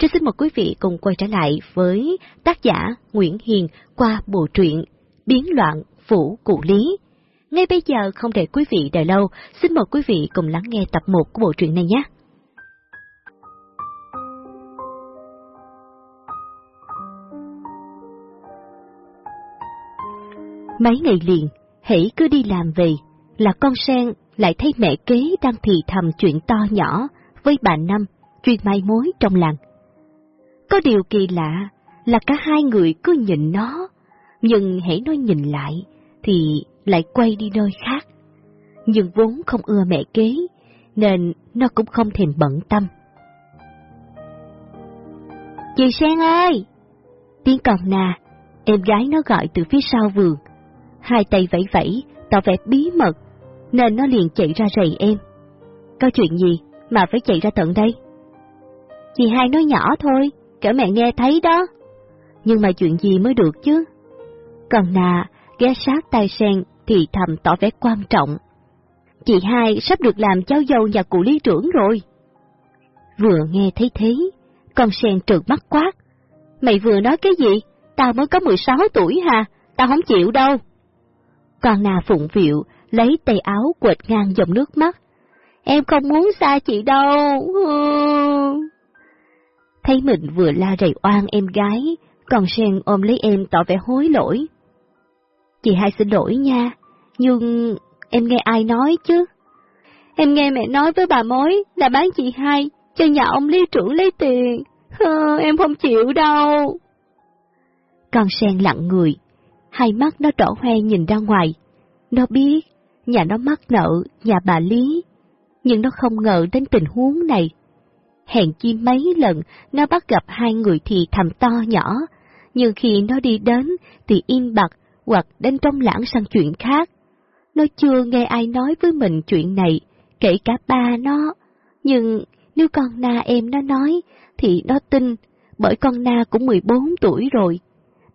Trước xin mời quý vị cùng quay trở lại với tác giả Nguyễn Hiền qua bộ truyện Biến loạn Phủ Cụ Lý. Ngay bây giờ không để quý vị đợi lâu, xin mời quý vị cùng lắng nghe tập 1 của bộ truyện này nhé. Mấy ngày liền, hãy cứ đi làm về, là con sen lại thấy mẹ kế đang thì thầm chuyện to nhỏ với bà Năm, chuyện mai mối trong làng. Có điều kỳ lạ là cả hai người cứ nhìn nó, nhưng hãy nói nhìn lại thì lại quay đi nơi khác. Nhưng vốn không ưa mẹ kế, nên nó cũng không thèm bận tâm. Chị Sen ơi! Tiếng còn nà, em gái nó gọi từ phía sau vườn. Hai tay vẫy vẫy, tỏ vẻ bí mật, nên nó liền chạy ra rầy em. Có chuyện gì mà phải chạy ra tận đây? Chị hai nói nhỏ thôi, kẻo mẹ nghe thấy đó. Nhưng mà chuyện gì mới được chứ? Còn nà, ghé sát tay sen thì thầm tỏ vẻ quan trọng. Chị hai sắp được làm cháu dâu nhà cụ lý trưởng rồi. Vừa nghe thấy thế, con sen trợn mắt quát. Mày vừa nói cái gì? Tao mới có 16 tuổi hà, tao không chịu đâu. Con nà phụng việu lấy tay áo quệt ngang dòng nước mắt. Em không muốn xa chị đâu. Thấy mình vừa la rầy oan em gái, còn sen ôm lấy em tỏ vẻ hối lỗi. Chị hai xin lỗi nha, nhưng em nghe ai nói chứ? Em nghe mẹ nói với bà mối là bán chị hai cho nhà ông lý trưởng lấy tiền. Hơ, em không chịu đâu. Con sen lặng người, hai mắt nó đỏ hoe nhìn ra ngoài. Nó biết nhà nó mắc nợ nhà bà Lý, nhưng nó không ngờ đến tình huống này. Hèn chi mấy lần nó bắt gặp hai người thì thầm to nhỏ, nhưng khi nó đi đến thì im bặt hoặc đến trong lãng sang chuyện khác. Nó chưa nghe ai nói với mình chuyện này, kể cả ba nó. Nhưng nếu con na em nó nói, thì nó tin, bởi con na cũng 14 tuổi rồi.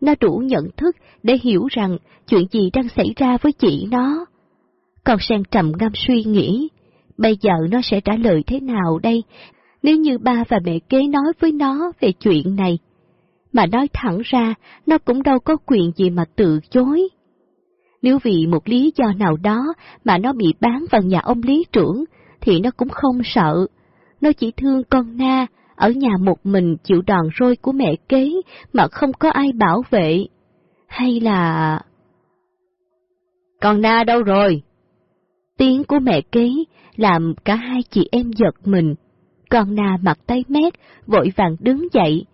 Nó đủ nhận thức để hiểu rằng chuyện gì đang xảy ra với chị nó. Còn sen trầm ngâm suy nghĩ, bây giờ nó sẽ trả lời thế nào đây, nếu như ba và mẹ kế nói với nó về chuyện này? Mà nói thẳng ra, nó cũng đâu có quyền gì mà từ chối. Nếu vì một lý do nào đó mà nó bị bán vào nhà ông lý trưởng, thì nó cũng không sợ. Nó chỉ thương con Na, ở nhà một mình chịu đòn roi của mẹ kế mà không có ai bảo vệ. Hay là... Con Na đâu rồi? Tiếng của mẹ kế làm cả hai chị em giật mình. Con Na mặt tay mét, vội vàng đứng dậy.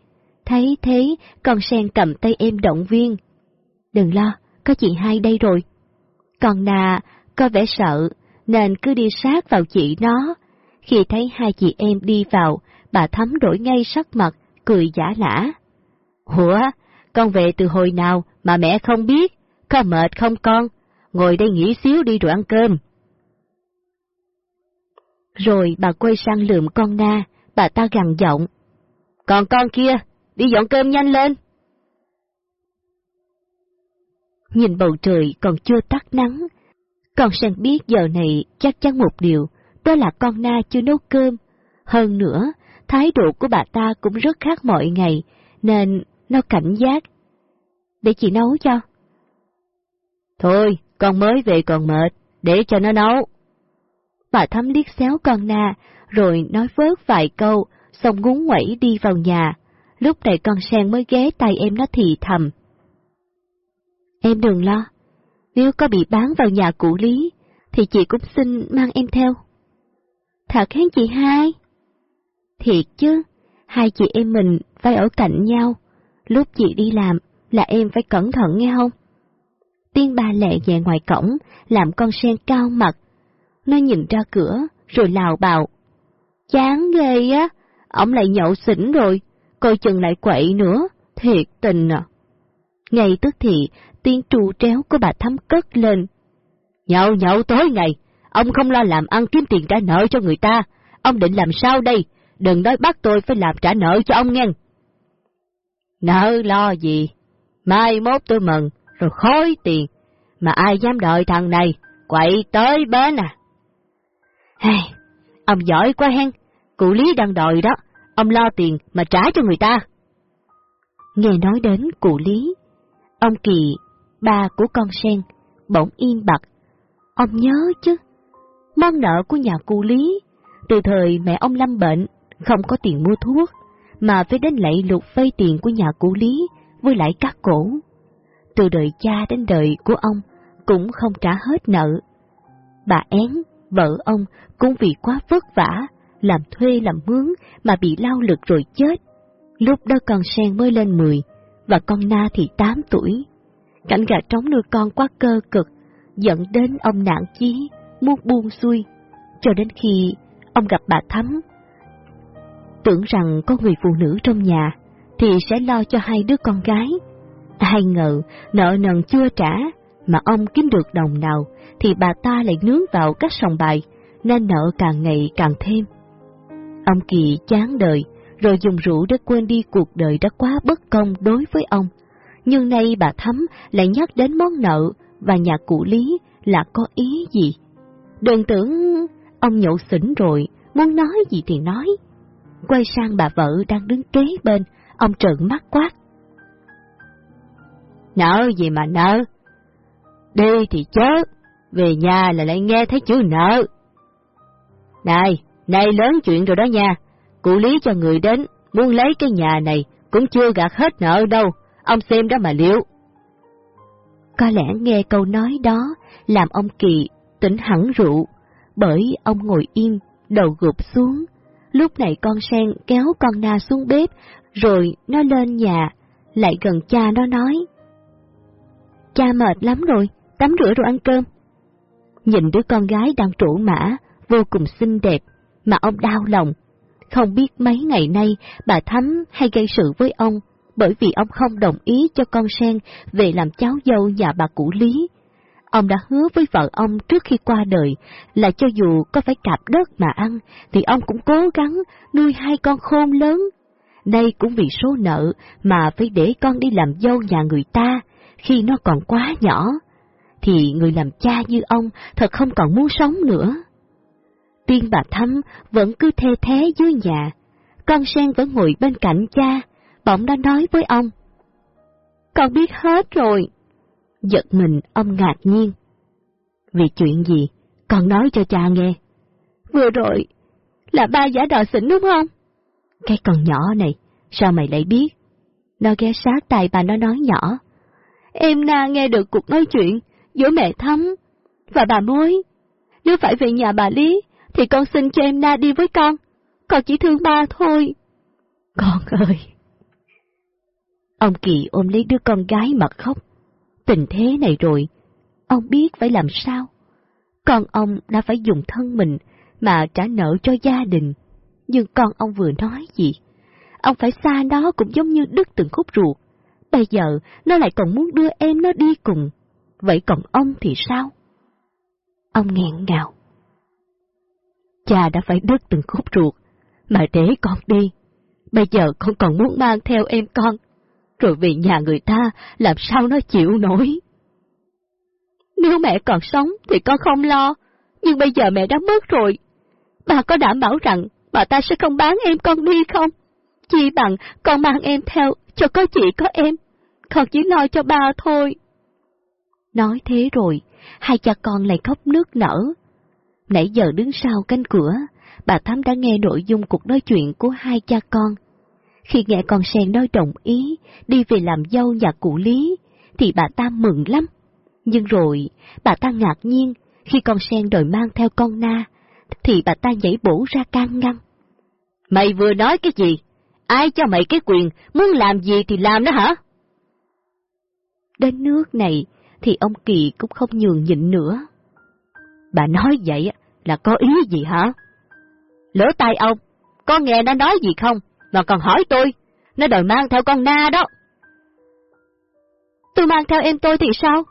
Thấy thế, con sen cầm tay em động viên. Đừng lo, có chị hai đây rồi. con Na có vẻ sợ, nên cứ đi sát vào chị nó. Khi thấy hai chị em đi vào, bà thấm đổi ngay sắc mặt, cười giả lả. Ủa, con về từ hồi nào mà mẹ không biết? Có mệt không con? Ngồi đây nghỉ xíu đi rồi ăn cơm. Rồi bà quay sang lượm con na, bà ta gằn giọng. Còn con kia, đi dọn cơm nhanh lên. Nhìn bầu trời còn chưa tắt nắng, con sen biết giờ này chắc chắn một điều, đó là con na chưa nấu cơm. Hơn nữa, thái độ của bà ta cũng rất khác mọi ngày, nên nó cảnh giác. Để chị nấu cho. Thôi, con mới về còn mệt, để cho nó nấu. Bà thắm liếc xéo con na, rồi nói vớt vài câu, xong ngúng quẩy đi vào nhà. Lúc này con sen mới ghé tay em nó thì thầm. Em đừng lo, nếu có bị bán vào nhà cụ lý, thì chị cũng xin mang em theo. Thật hén chị hai? Thiệt chứ, hai chị em mình phải ở cạnh nhau, lúc chị đi làm là em phải cẩn thận nghe không? Tiên ba lẹ về ngoài cổng, làm con sen cao mặt. Nó nhìn ra cửa, rồi lào bào. Chán ghê á, ổng lại nhậu xỉn rồi, coi chừng lại quậy nữa, thiệt tình à. Ngay tức thì, tiếng trù tréo của bà thắm cất lên. Nhậu nhậu tối ngày, ông không lo làm ăn kiếm tiền trả nợ cho người ta, ông định làm sao đây? Đừng nói bắt tôi phải làm trả nợ cho ông nghe. Nợ lo gì? Mai mốt tôi mừng, rồi khói tiền, mà ai dám đợi thằng này, quậy tới bến à. Hey, ông giỏi quá hen, cụ Lý đang đòi đó, ông lo tiền mà trả cho người ta. Nghe nói đến cụ Lý, ông Kỳ, ba của con sen, bỗng im bặt. Ông nhớ chứ, món nợ của nhà cụ Lý, từ thời mẹ ông lâm bệnh, không có tiền mua thuốc, mà phải đến lạy lục vay tiền của nhà cụ Lý với lại các cổ. Từ đời cha đến đời của ông cũng không trả hết nợ. Bà én, vợ ông cũng vì quá vất vả, làm thuê làm mướn mà bị lao lực rồi chết. Lúc đó con sen mới lên 10 và con na thì 8 tuổi. Cảnh gà trống nuôi con quá cơ cực, dẫn đến ông nạn chí, muốn buông xuôi, cho đến khi ông gặp bà Thắm. Tưởng rằng có người phụ nữ trong nhà thì sẽ lo cho hai đứa con gái. hay ngờ nợ nần chưa trả mà ông kiếm được đồng nào thì bà ta lại nướng vào các sòng bài nên nợ càng ngày càng thêm. Ông Kỳ chán đời rồi dùng rượu để quên đi cuộc đời đã quá bất công đối với ông. Nhưng nay bà Thắm lại nhắc đến món nợ và nhà cụ Lý là có ý gì. Đừng tưởng ông nhậu xỉn rồi, muốn nói gì thì nói. Quay sang bà vợ đang đứng kế bên, ông trợn mắt quát. Nợ gì mà nợ? Đi thì chớ, về nhà là lại nghe thấy chữ nợ. Này, này lớn chuyện rồi đó nha, cụ lý cho người đến, muốn lấy cái nhà này, cũng chưa gạt hết nợ đâu, ông xem đó mà liệu. Có lẽ nghe câu nói đó làm ông Kỳ tỉnh hẳn rượu, bởi ông ngồi im, đầu gục xuống. Lúc này con sen kéo con na xuống bếp, rồi nó lên nhà, lại gần cha nó nói. Cha mệt lắm rồi, tắm rửa rồi ăn cơm. Nhìn đứa con gái đang trổ mã, vô cùng xinh đẹp, mà ông đau lòng. Không biết mấy ngày nay bà Thắm hay gây sự với ông, bởi vì ông không đồng ý cho con sen về làm cháu dâu nhà bà cụ Lý. Ông đã hứa với vợ ông trước khi qua đời là cho dù có phải cạp đất mà ăn, thì ông cũng cố gắng nuôi hai con khôn lớn. Nay cũng vì số nợ mà phải để con đi làm dâu nhà người ta khi nó còn quá nhỏ, thì người làm cha như ông thật không còn muốn sống nữa. Tiên bà Thắm vẫn cứ thê thế dưới nhà, con sen vẫn ngồi bên cạnh cha, bỗng đã nói với ông. Con biết hết rồi. Giật mình ông ngạc nhiên. Vì chuyện gì? Con nói cho cha nghe. Vừa rồi, là ba giả đò xỉn đúng không? Cái con nhỏ này, sao mày lại biết? Nó ghé sát tay bà nó nói nhỏ. Em na nghe được cuộc nói chuyện giữa mẹ Thắm và bà Muối. Nếu phải về nhà bà Lý, thì con xin cho em na đi với con. Con chỉ thương ba thôi. Con ơi! Ông Kỳ ôm lấy đứa con gái mà khóc. Tình thế này rồi, ông biết phải làm sao. Con ông đã phải dùng thân mình mà trả nợ cho gia đình. Nhưng con ông vừa nói gì? Ông phải xa nó cũng giống như đứt từng khúc ruột. Bây giờ nó lại còn muốn đưa em nó đi cùng. Vậy còn ông thì sao? Ông nghẹn ngào. Cha đã phải đứt từng khúc ruột, mà để con đi. Bây giờ con còn muốn mang theo em con, rồi về nhà người ta làm sao nó chịu nổi. Nếu mẹ còn sống thì con không lo, nhưng bây giờ mẹ đã mất rồi. Bà có đảm bảo rằng bà ta sẽ không bán em con đi không? Chỉ bằng con mang em theo cho có chị có em, con chỉ lo cho ba thôi. Nói thế rồi, hai cha con lại khóc nước nở. Nãy giờ đứng sau cánh cửa, bà Thắm đã nghe nội dung cuộc nói chuyện của hai cha con. Khi nghe con sen nói đồng ý đi về làm dâu nhà cụ Lý, thì bà ta mừng lắm. Nhưng rồi, bà ta ngạc nhiên khi con sen đòi mang theo con na, thì bà ta nhảy bổ ra can ngăn. Mày vừa nói cái gì? Ai cho mày cái quyền, muốn làm gì thì làm đó hả? Đến nước này, thì ông Kỳ cũng không nhường nhịn nữa. Bà nói vậy là có ý gì hả? Lỡ tay ông, có nghe nó nói gì không, mà còn hỏi tôi, nó đòi mang theo con na đó. Tôi mang theo em tôi thì sao?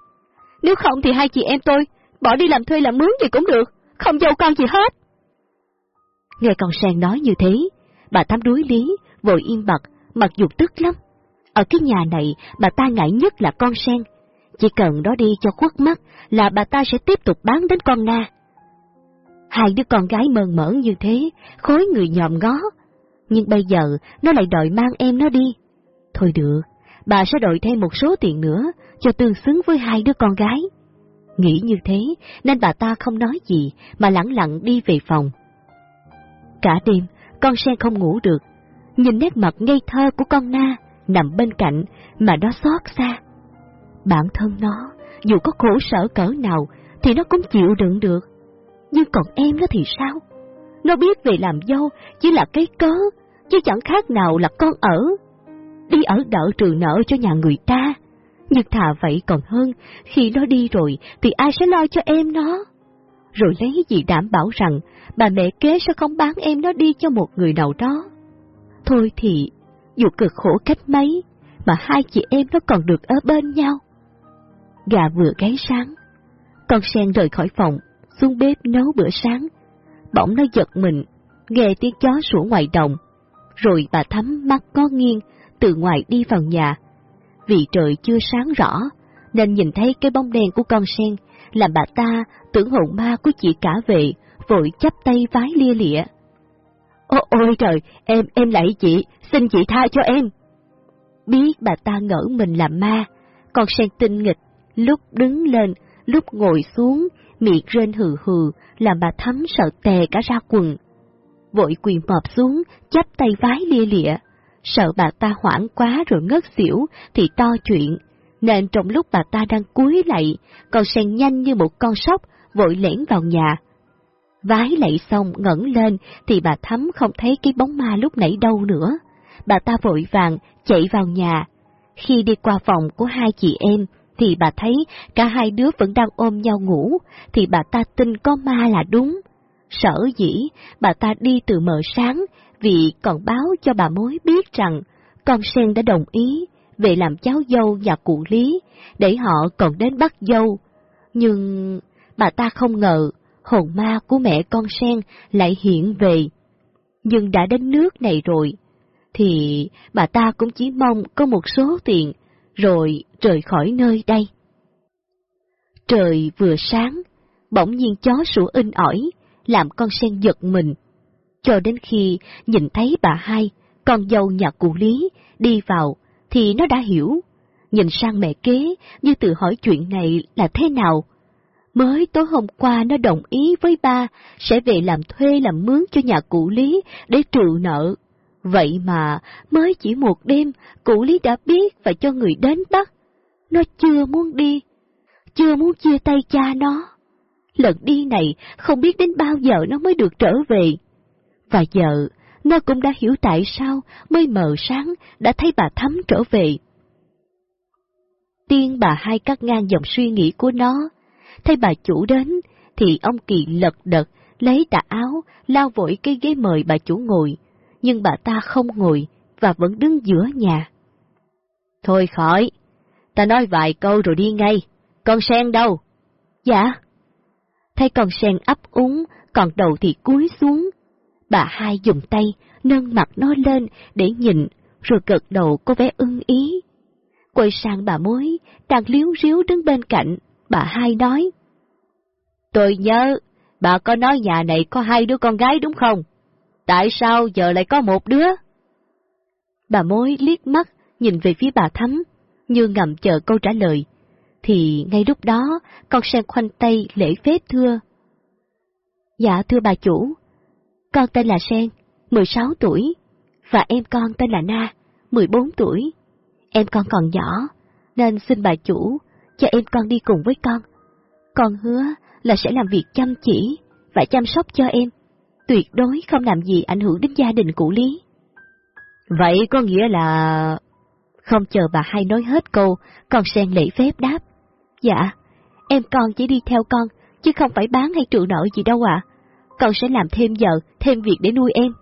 Nếu không thì hai chị em tôi bỏ đi làm thuê làm mướn gì cũng được, không dâu con gì hết. Nghe con sen nói như thế, bà Tám đuối lý, vội im bặt, mặc dù tức lắm. Ở cái nhà này, bà ta ngại nhất là con sen, chỉ cần đó đi cho khuất mắt là bà ta sẽ tiếp tục bán đến con na. Hai đứa con gái mơn mởn như thế, khối người nhòm ngó. Nhưng bây giờ nó lại đòi mang em nó đi. Thôi được, bà sẽ đòi thêm một số tiền nữa cho tương xứng với hai đứa con gái. Nghĩ như thế nên bà ta không nói gì mà lẳng lặng đi về phòng. Cả đêm, con sen không ngủ được. Nhìn nét mặt ngây thơ của con na nằm bên cạnh mà nó xót xa. Bản thân nó, dù có khổ sở cỡ nào thì nó cũng chịu đựng được. Nhưng còn em nó thì sao? Nó biết về làm dâu chỉ là cái cớ, chứ chẳng khác nào là con ở. Đi ở đỡ trừ nợ cho nhà người ta. Nhưng thà vậy còn hơn, khi nó đi rồi thì ai sẽ lo cho em nó? Rồi lấy gì đảm bảo rằng bà mẹ kế sẽ không bán em nó đi cho một người nào đó? Thôi thì, dù cực khổ cách mấy, mà hai chị em nó còn được ở bên nhau. Gà vừa gáy sáng, con sen rời khỏi phòng, xuống bếp nấu bữa sáng. Bỗng nó giật mình, nghe tiếng chó sủa ngoài đồng. Rồi bà thắm mắt có nghiêng, từ ngoài đi vào nhà. Vì trời chưa sáng rõ, nên nhìn thấy cái bóng đen của con sen, làm bà ta tưởng hồn ma của chị cả về, vội chắp tay vái lia lịa. Ô, ôi trời, em, em lại chị, xin chị tha cho em. Biết bà ta ngỡ mình là ma, con sen tinh nghịch, lúc đứng lên, lúc ngồi xuống, miệng rên hừ hừ, làm bà thắm sợ tè cả ra quần. Vội quỳ mọp xuống, chắp tay vái lia lịa, sợ bà ta hoảng quá rồi ngất xỉu thì to chuyện, nên trong lúc bà ta đang cúi lạy, còn sen nhanh như một con sóc vội lẻn vào nhà. Vái lạy xong ngẩng lên thì bà thắm không thấy cái bóng ma lúc nãy đâu nữa. Bà ta vội vàng chạy vào nhà. Khi đi qua phòng của hai chị em thì bà thấy cả hai đứa vẫn đang ôm nhau ngủ, thì bà ta tin có ma là đúng. Sở dĩ, bà ta đi từ mờ sáng vì còn báo cho bà mối biết rằng con sen đã đồng ý về làm cháu dâu nhà cụ Lý, để họ còn đến bắt dâu. Nhưng bà ta không ngờ hồn ma của mẹ con sen lại hiện về. Nhưng đã đến nước này rồi, thì bà ta cũng chỉ mong có một số tiền, rồi rời khỏi nơi đây. Trời vừa sáng, bỗng nhiên chó sủa in ỏi, làm con sen giật mình. Cho đến khi nhìn thấy bà hai, con dâu nhà cụ Lý, đi vào, thì nó đã hiểu. Nhìn sang mẹ kế, như tự hỏi chuyện này là thế nào. Mới tối hôm qua nó đồng ý với ba sẽ về làm thuê làm mướn cho nhà cụ Lý để trừ nợ. Vậy mà mới chỉ một đêm cụ Lý đã biết và cho người đến bắt. Nó chưa muốn đi, chưa muốn chia tay cha nó. Lần đi này không biết đến bao giờ nó mới được trở về. Và giờ, nó cũng đã hiểu tại sao mới mờ sáng đã thấy bà Thắm trở về. Tiên bà hai cắt ngang dòng suy nghĩ của nó, thấy bà chủ đến, thì ông Kỳ lật đật, lấy tà áo, lao vội cái ghế mời bà chủ ngồi, nhưng bà ta không ngồi, và vẫn đứng giữa nhà. Thôi khỏi, ta nói vài câu rồi đi ngay, con sen đâu? Dạ. Thấy con sen ấp úng, còn đầu thì cúi xuống. Bà hai dùng tay, nâng mặt nó lên để nhìn, rồi gật đầu có vẻ ưng ý. Quay sang bà mối, đang liếu riếu đứng bên cạnh, bà hai nói. Tôi nhớ, bà có nói nhà này có hai đứa con gái đúng không? Tại sao giờ lại có một đứa? Bà mối liếc mắt, nhìn về phía bà thắm, như ngầm chờ câu trả lời. Thì ngay lúc đó, con sen khoanh tay lễ phép thưa. Dạ thưa bà chủ, con tên là Sen, 16 tuổi, và em con tên là Na, 14 tuổi. Em con còn nhỏ, nên xin bà chủ cho em con đi cùng với con. Con hứa là sẽ làm việc chăm chỉ và chăm sóc cho em, tuyệt đối không làm gì ảnh hưởng đến gia đình cụ Lý. Vậy có nghĩa là... Không chờ bà hai nói hết câu, con sen lễ phép đáp. Dạ, em con chỉ đi theo con, chứ không phải bán hay trụ nợ gì đâu ạ. Con sẽ làm thêm giờ, thêm việc để nuôi em.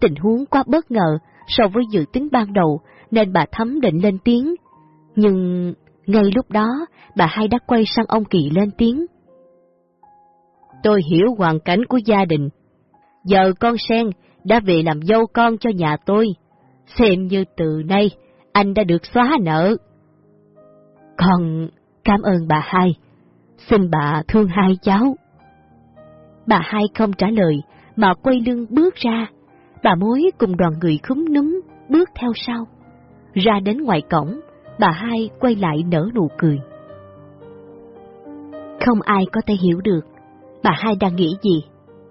Tình huống quá bất ngờ so với dự tính ban đầu, nên bà thấm định lên tiếng. Nhưng ngay lúc đó, bà hai đã quay sang ông Kỳ lên tiếng. Tôi hiểu hoàn cảnh của gia đình. Giờ con sen đã về làm dâu con cho nhà tôi. Xem như từ nay anh đã được xóa nợ. còn cảm ơn bà hai. Xin bà thương hai cháu. Bà hai không trả lời, mà quay lưng bước ra. bà mối cùng đoàn người khúm núm bước theo sau. Ra đến ngoài cổng, bà hai quay lại nở nụ cười. Không ai có thể hiểu được bà hai đang nghĩ gì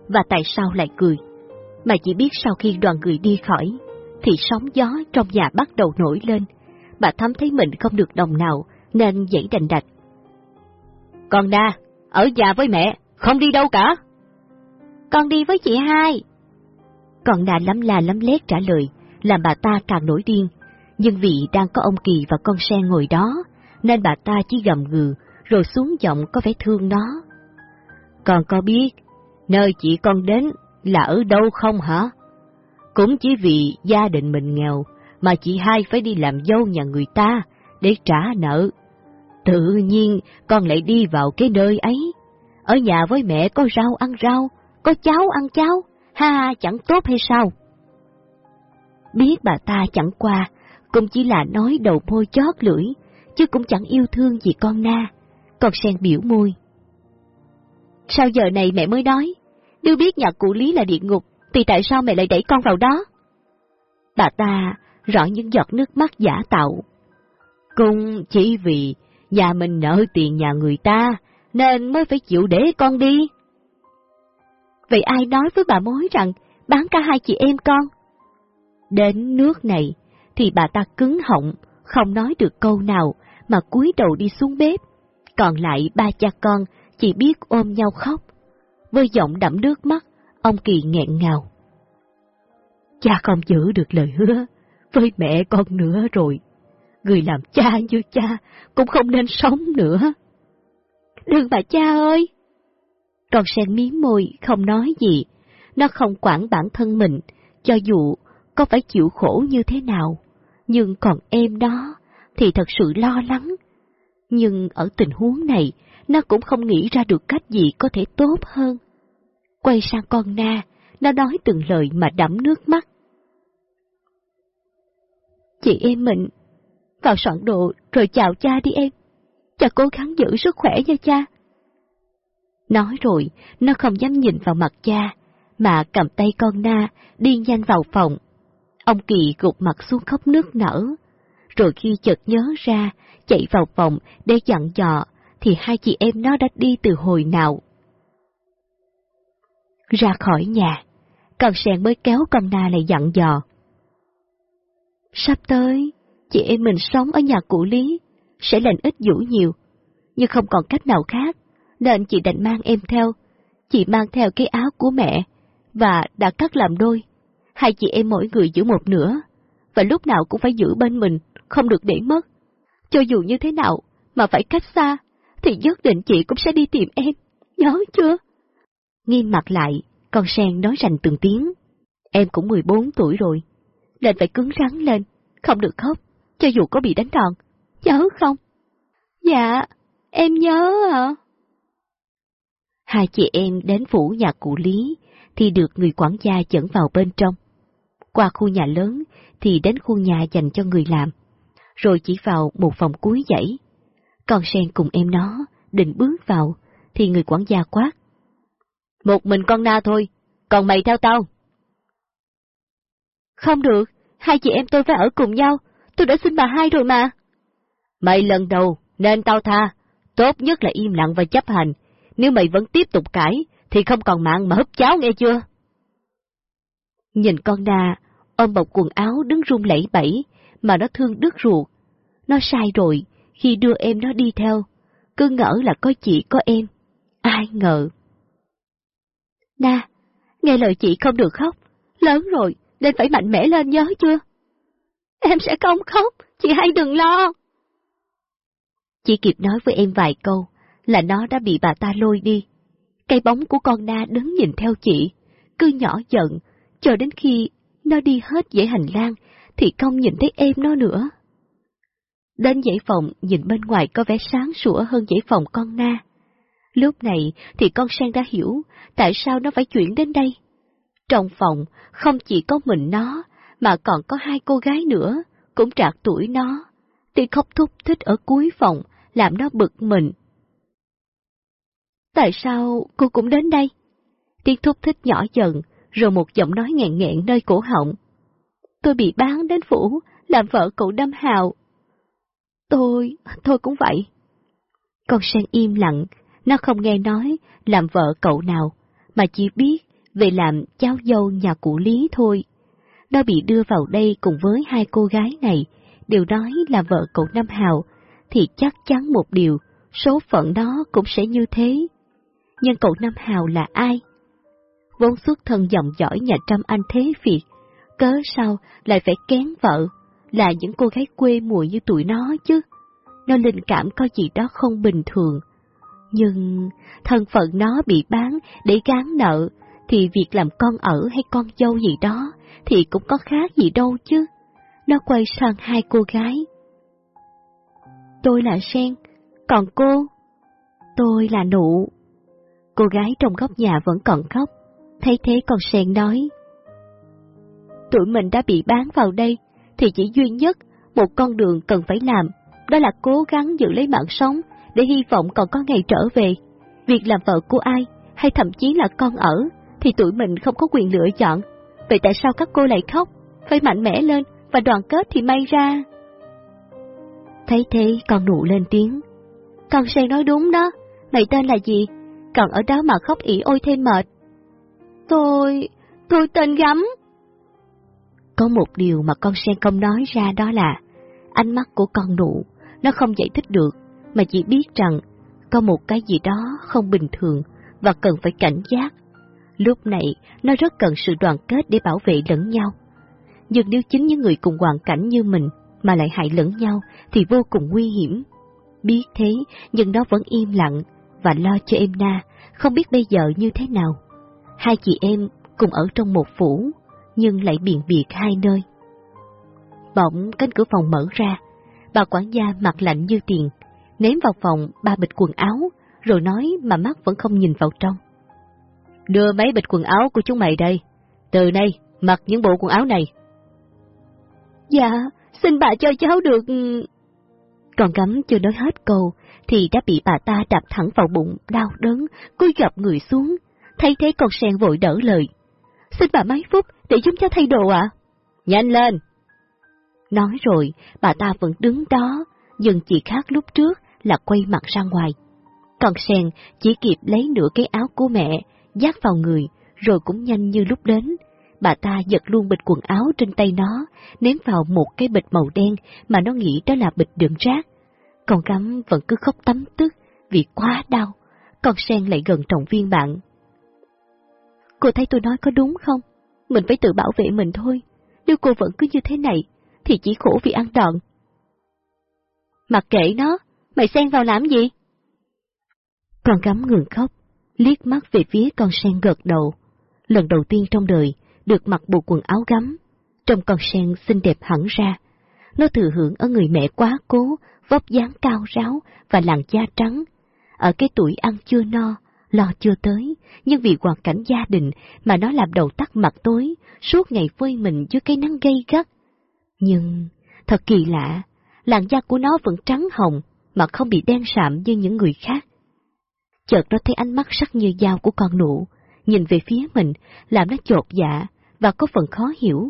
và tại sao lại cười, mà chỉ biết sau khi đoàn người đi khỏi, thì sóng gió trong nhà bắt đầu nổi lên. Bà thấm thấy mình không được đồng nào nên dãy đành đạch. Con đa, ở nhà với mẹ, không đi đâu cả. Con đi với chị hai. Còn đà lắm là lắm lét trả lời, làm bà ta càng nổi điên. Nhưng vì đang có ông Kỳ và con sen ngồi đó, nên bà ta chỉ gầm gừ, rồi xuống giọng có vẻ thương nó. Con có biết, nơi chị con đến là ở đâu không hả? Cũng chỉ vì gia đình mình nghèo, mà chị hai phải đi làm dâu nhà người ta để trả nợ. Tự nhiên con lại đi vào cái nơi ấy. Ở nhà với mẹ có rau ăn rau, có cháo ăn cháo, ha ha chẳng tốt hay sao? Biết bà ta chẳng qua, cũng chỉ là nói đầu môi chót lưỡi, chứ cũng chẳng yêu thương gì con na. Con sen biểu môi. Sao giờ này mẹ mới nói? Đưa biết nhà cụ Lý là địa ngục, thì tại sao mẹ lại đẩy con vào đó? Bà ta rõ những giọt nước mắt giả tạo. Cũng chỉ vì nhà mình nợ tiền nhà người ta, nên mới phải chịu để con đi. Vậy ai nói với bà mối rằng bán cả hai chị em con? Đến nước này thì bà ta cứng họng, không nói được câu nào mà cúi đầu đi xuống bếp. Còn lại ba cha con chỉ biết ôm nhau khóc. Với giọng đẫm nước mắt, ông Kỳ nghẹn ngào. Cha không giữ được lời hứa với mẹ con nữa rồi. Người làm cha như cha cũng không nên sống nữa. Đừng bà cha ơi! Con sen miếng môi không nói gì, nó không quản bản thân mình, cho dù có phải chịu khổ như thế nào, nhưng còn em đó thì thật sự lo lắng. Nhưng ở tình huống này, nó cũng không nghĩ ra được cách gì có thể tốt hơn. Quay sang con Na, nó nói từng lời mà đẫm nước mắt. Chị em mình, vào soạn đồ rồi chào cha đi em. Cha cố gắng giữ sức khỏe nha cha. Nói rồi, nó không dám nhìn vào mặt cha, mà cầm tay con Na đi nhanh vào phòng. Ông Kỳ gục mặt xuống khóc nước nở, rồi khi chợt nhớ ra, chạy vào phòng để dặn dò, thì hai chị em nó đã đi từ hồi nào. Ra khỏi nhà, còn sen mới kéo con Na lại dặn dò. Sắp tới, chị em mình sống ở nhà cụ Lý, sẽ lành ít dữ nhiều, nhưng không còn cách nào khác, nên chị đành mang em theo. Chị mang theo cái áo của mẹ, và đã cắt làm đôi. Hai chị em mỗi người giữ một nửa, và lúc nào cũng phải giữ bên mình, không được để mất. Cho dù như thế nào mà phải cách xa, thì nhất định chị cũng sẽ đi tìm em, nhớ chưa? Nghiêm mặt lại, con sen nói rành từng tiếng. Em cũng 14 tuổi rồi, nên phải cứng rắn lên, không được khóc, cho dù có bị đánh đòn. Nhớ không? Dạ, em nhớ ạ. Hai chị em đến phủ nhà cụ Lý, thì được người quản gia dẫn vào bên trong. Qua khu nhà lớn thì đến khu nhà dành cho người làm, rồi chỉ vào một phòng cuối dãy. Con sen cùng em nó định bước vào, thì người quản gia quát. Một mình con na thôi, còn mày theo tao. Không được, hai chị em tôi phải ở cùng nhau, tôi đã xin bà hai rồi mà. Mày lần đầu, nên tao tha, tốt nhất là im lặng và chấp hành, nếu mày vẫn tiếp tục cãi, thì không còn mạng mà húp cháo nghe chưa? Nhìn con na, ôm bọc quần áo đứng run lẩy bẩy, mà nó thương đứt ruột. Nó sai rồi, khi đưa em nó đi theo, cứ ngỡ là có chị có em. Ai ngờ. Na, nghe lời chị không được khóc, lớn rồi nên phải mạnh mẽ lên nhớ chưa? Em sẽ không khóc, chị hãy đừng lo. Chỉ kịp nói với em vài câu là nó đã bị bà ta lôi đi. Cây bóng của con Na đứng nhìn theo chị, cứ nhỏ giận, cho đến khi nó đi hết dãy hành lang thì không nhìn thấy em nó nữa. Đến dãy phòng nhìn bên ngoài có vẻ sáng sủa hơn dãy phòng con Na. Lúc này thì con sen đã hiểu tại sao nó phải chuyển đến đây. Trong phòng không chỉ có mình nó, mà còn có hai cô gái nữa, cũng trạc tuổi nó. Tiếng khóc thúc thích ở cuối phòng, làm nó bực mình. Tại sao cô cũng đến đây? Tiếng thúc thích nhỏ dần, rồi một giọng nói nghẹn nghẹn nơi cổ họng. Tôi bị bán đến phủ, làm vợ cậu Đâm Hào. Tôi, tôi cũng vậy. Con sen im lặng, nó không nghe nói làm vợ cậu nào, mà chỉ biết về làm cháu dâu nhà cụ Lý thôi. Nó bị đưa vào đây cùng với hai cô gái này, đều nói là vợ cậu Nam Hào, thì chắc chắn một điều, số phận đó cũng sẽ như thế. Nhưng cậu Nam Hào là ai? Vốn xuất thân dòng dõi nhà trăm anh thế Việt, cớ sao lại phải kén vợ, là những cô gái quê mùa như tụi nó chứ. Nó linh cảm có gì đó không bình thường. Nhưng thân phận nó bị bán để gán nợ, thì việc làm con ở hay con dâu gì đó thì cũng có khác gì đâu chứ. Nó quay sang hai cô gái. Tôi là Sen, còn cô? Tôi là Nụ. Cô gái trong góc nhà vẫn còn khóc, thấy thế con Sen nói. Tụi mình đã bị bán vào đây, thì chỉ duy nhất một con đường cần phải làm, đó là cố gắng giữ lấy mạng sống để hy vọng còn có ngày trở về. Việc làm vợ của ai, hay thậm chí là con ở, thì tụi mình không có quyền lựa chọn. Vậy tại sao các cô lại khóc? Phải mạnh mẽ lên và đoàn kết thì may ra. Thấy thế con nụ lên tiếng. Con sen nói đúng đó, mày tên là gì? Còn ở đó mà khóc ỉ ôi thêm mệt. Tôi... tôi tên gắm. Có một điều mà con sen không nói ra đó là ánh mắt của con nụ, nó không giải thích được, mà chỉ biết rằng có một cái gì đó không bình thường và cần phải cảnh giác. Lúc này, nó rất cần sự đoàn kết để bảo vệ lẫn nhau. Nhưng nếu chính những người cùng hoàn cảnh như mình mà lại hại lẫn nhau thì vô cùng nguy hiểm. Biết thế, nhưng nó vẫn im lặng và lo cho em Na, không biết bây giờ như thế nào. Hai chị em cùng ở trong một phủ, nhưng lại biện biệt hai nơi. Bỗng cánh cửa phòng mở ra, bà quản gia mặt lạnh như tiền, ném vào phòng ba bịch quần áo, rồi nói mà mắt vẫn không nhìn vào trong. Đưa mấy bịch quần áo của chúng mày đây, từ nay mặc những bộ quần áo này. Dạ, xin bà cho cháu được... Còn gắm chưa nói hết câu, thì đã bị bà ta đập thẳng vào bụng, đau đớn, cúi gập người xuống. Thấy thế con sen vội đỡ lời. Xin bà mấy phút để chúng cháu thay đồ ạ. Nhanh lên! Nói rồi, bà ta vẫn đứng đó, nhưng chỉ khác lúc trước là quay mặt ra ngoài. Còn sen chỉ kịp lấy nửa cái áo của mẹ, dắt vào người, rồi cũng nhanh như lúc đến. Bà ta giật luôn bịch quần áo trên tay nó, ném vào một cái bịch màu đen mà nó nghĩ đó là bịch đựng rác. Con gắm vẫn cứ khóc tấm tức vì quá đau. Con sen lại gần trọng viên bạn. Cô thấy tôi nói có đúng không? Mình phải tự bảo vệ mình thôi. Nếu cô vẫn cứ như thế này, thì chỉ khổ vì ăn đòn. Mặc kệ nó, mày xen vào làm gì? Con gắm ngừng khóc, liếc mắt về phía con sen gật đầu. Lần đầu tiên trong đời, được mặc bộ quần áo gắm, trong con sen xinh đẹp hẳn ra. Nó thừa hưởng ở người mẹ quá cố, vóc dáng cao ráo và làn da trắng. Ở cái tuổi ăn chưa no, lo chưa tới, nhưng vì hoàn cảnh gia đình mà nó làm đầu tắt mặt tối, suốt ngày phơi mình dưới cái nắng gây gắt. Nhưng, thật kỳ lạ, làn da của nó vẫn trắng hồng, mà không bị đen sạm như những người khác. Chợt nó thấy ánh mắt sắc như dao của con nụ, nhìn về phía mình, làm nó chột dạ và có phần khó hiểu.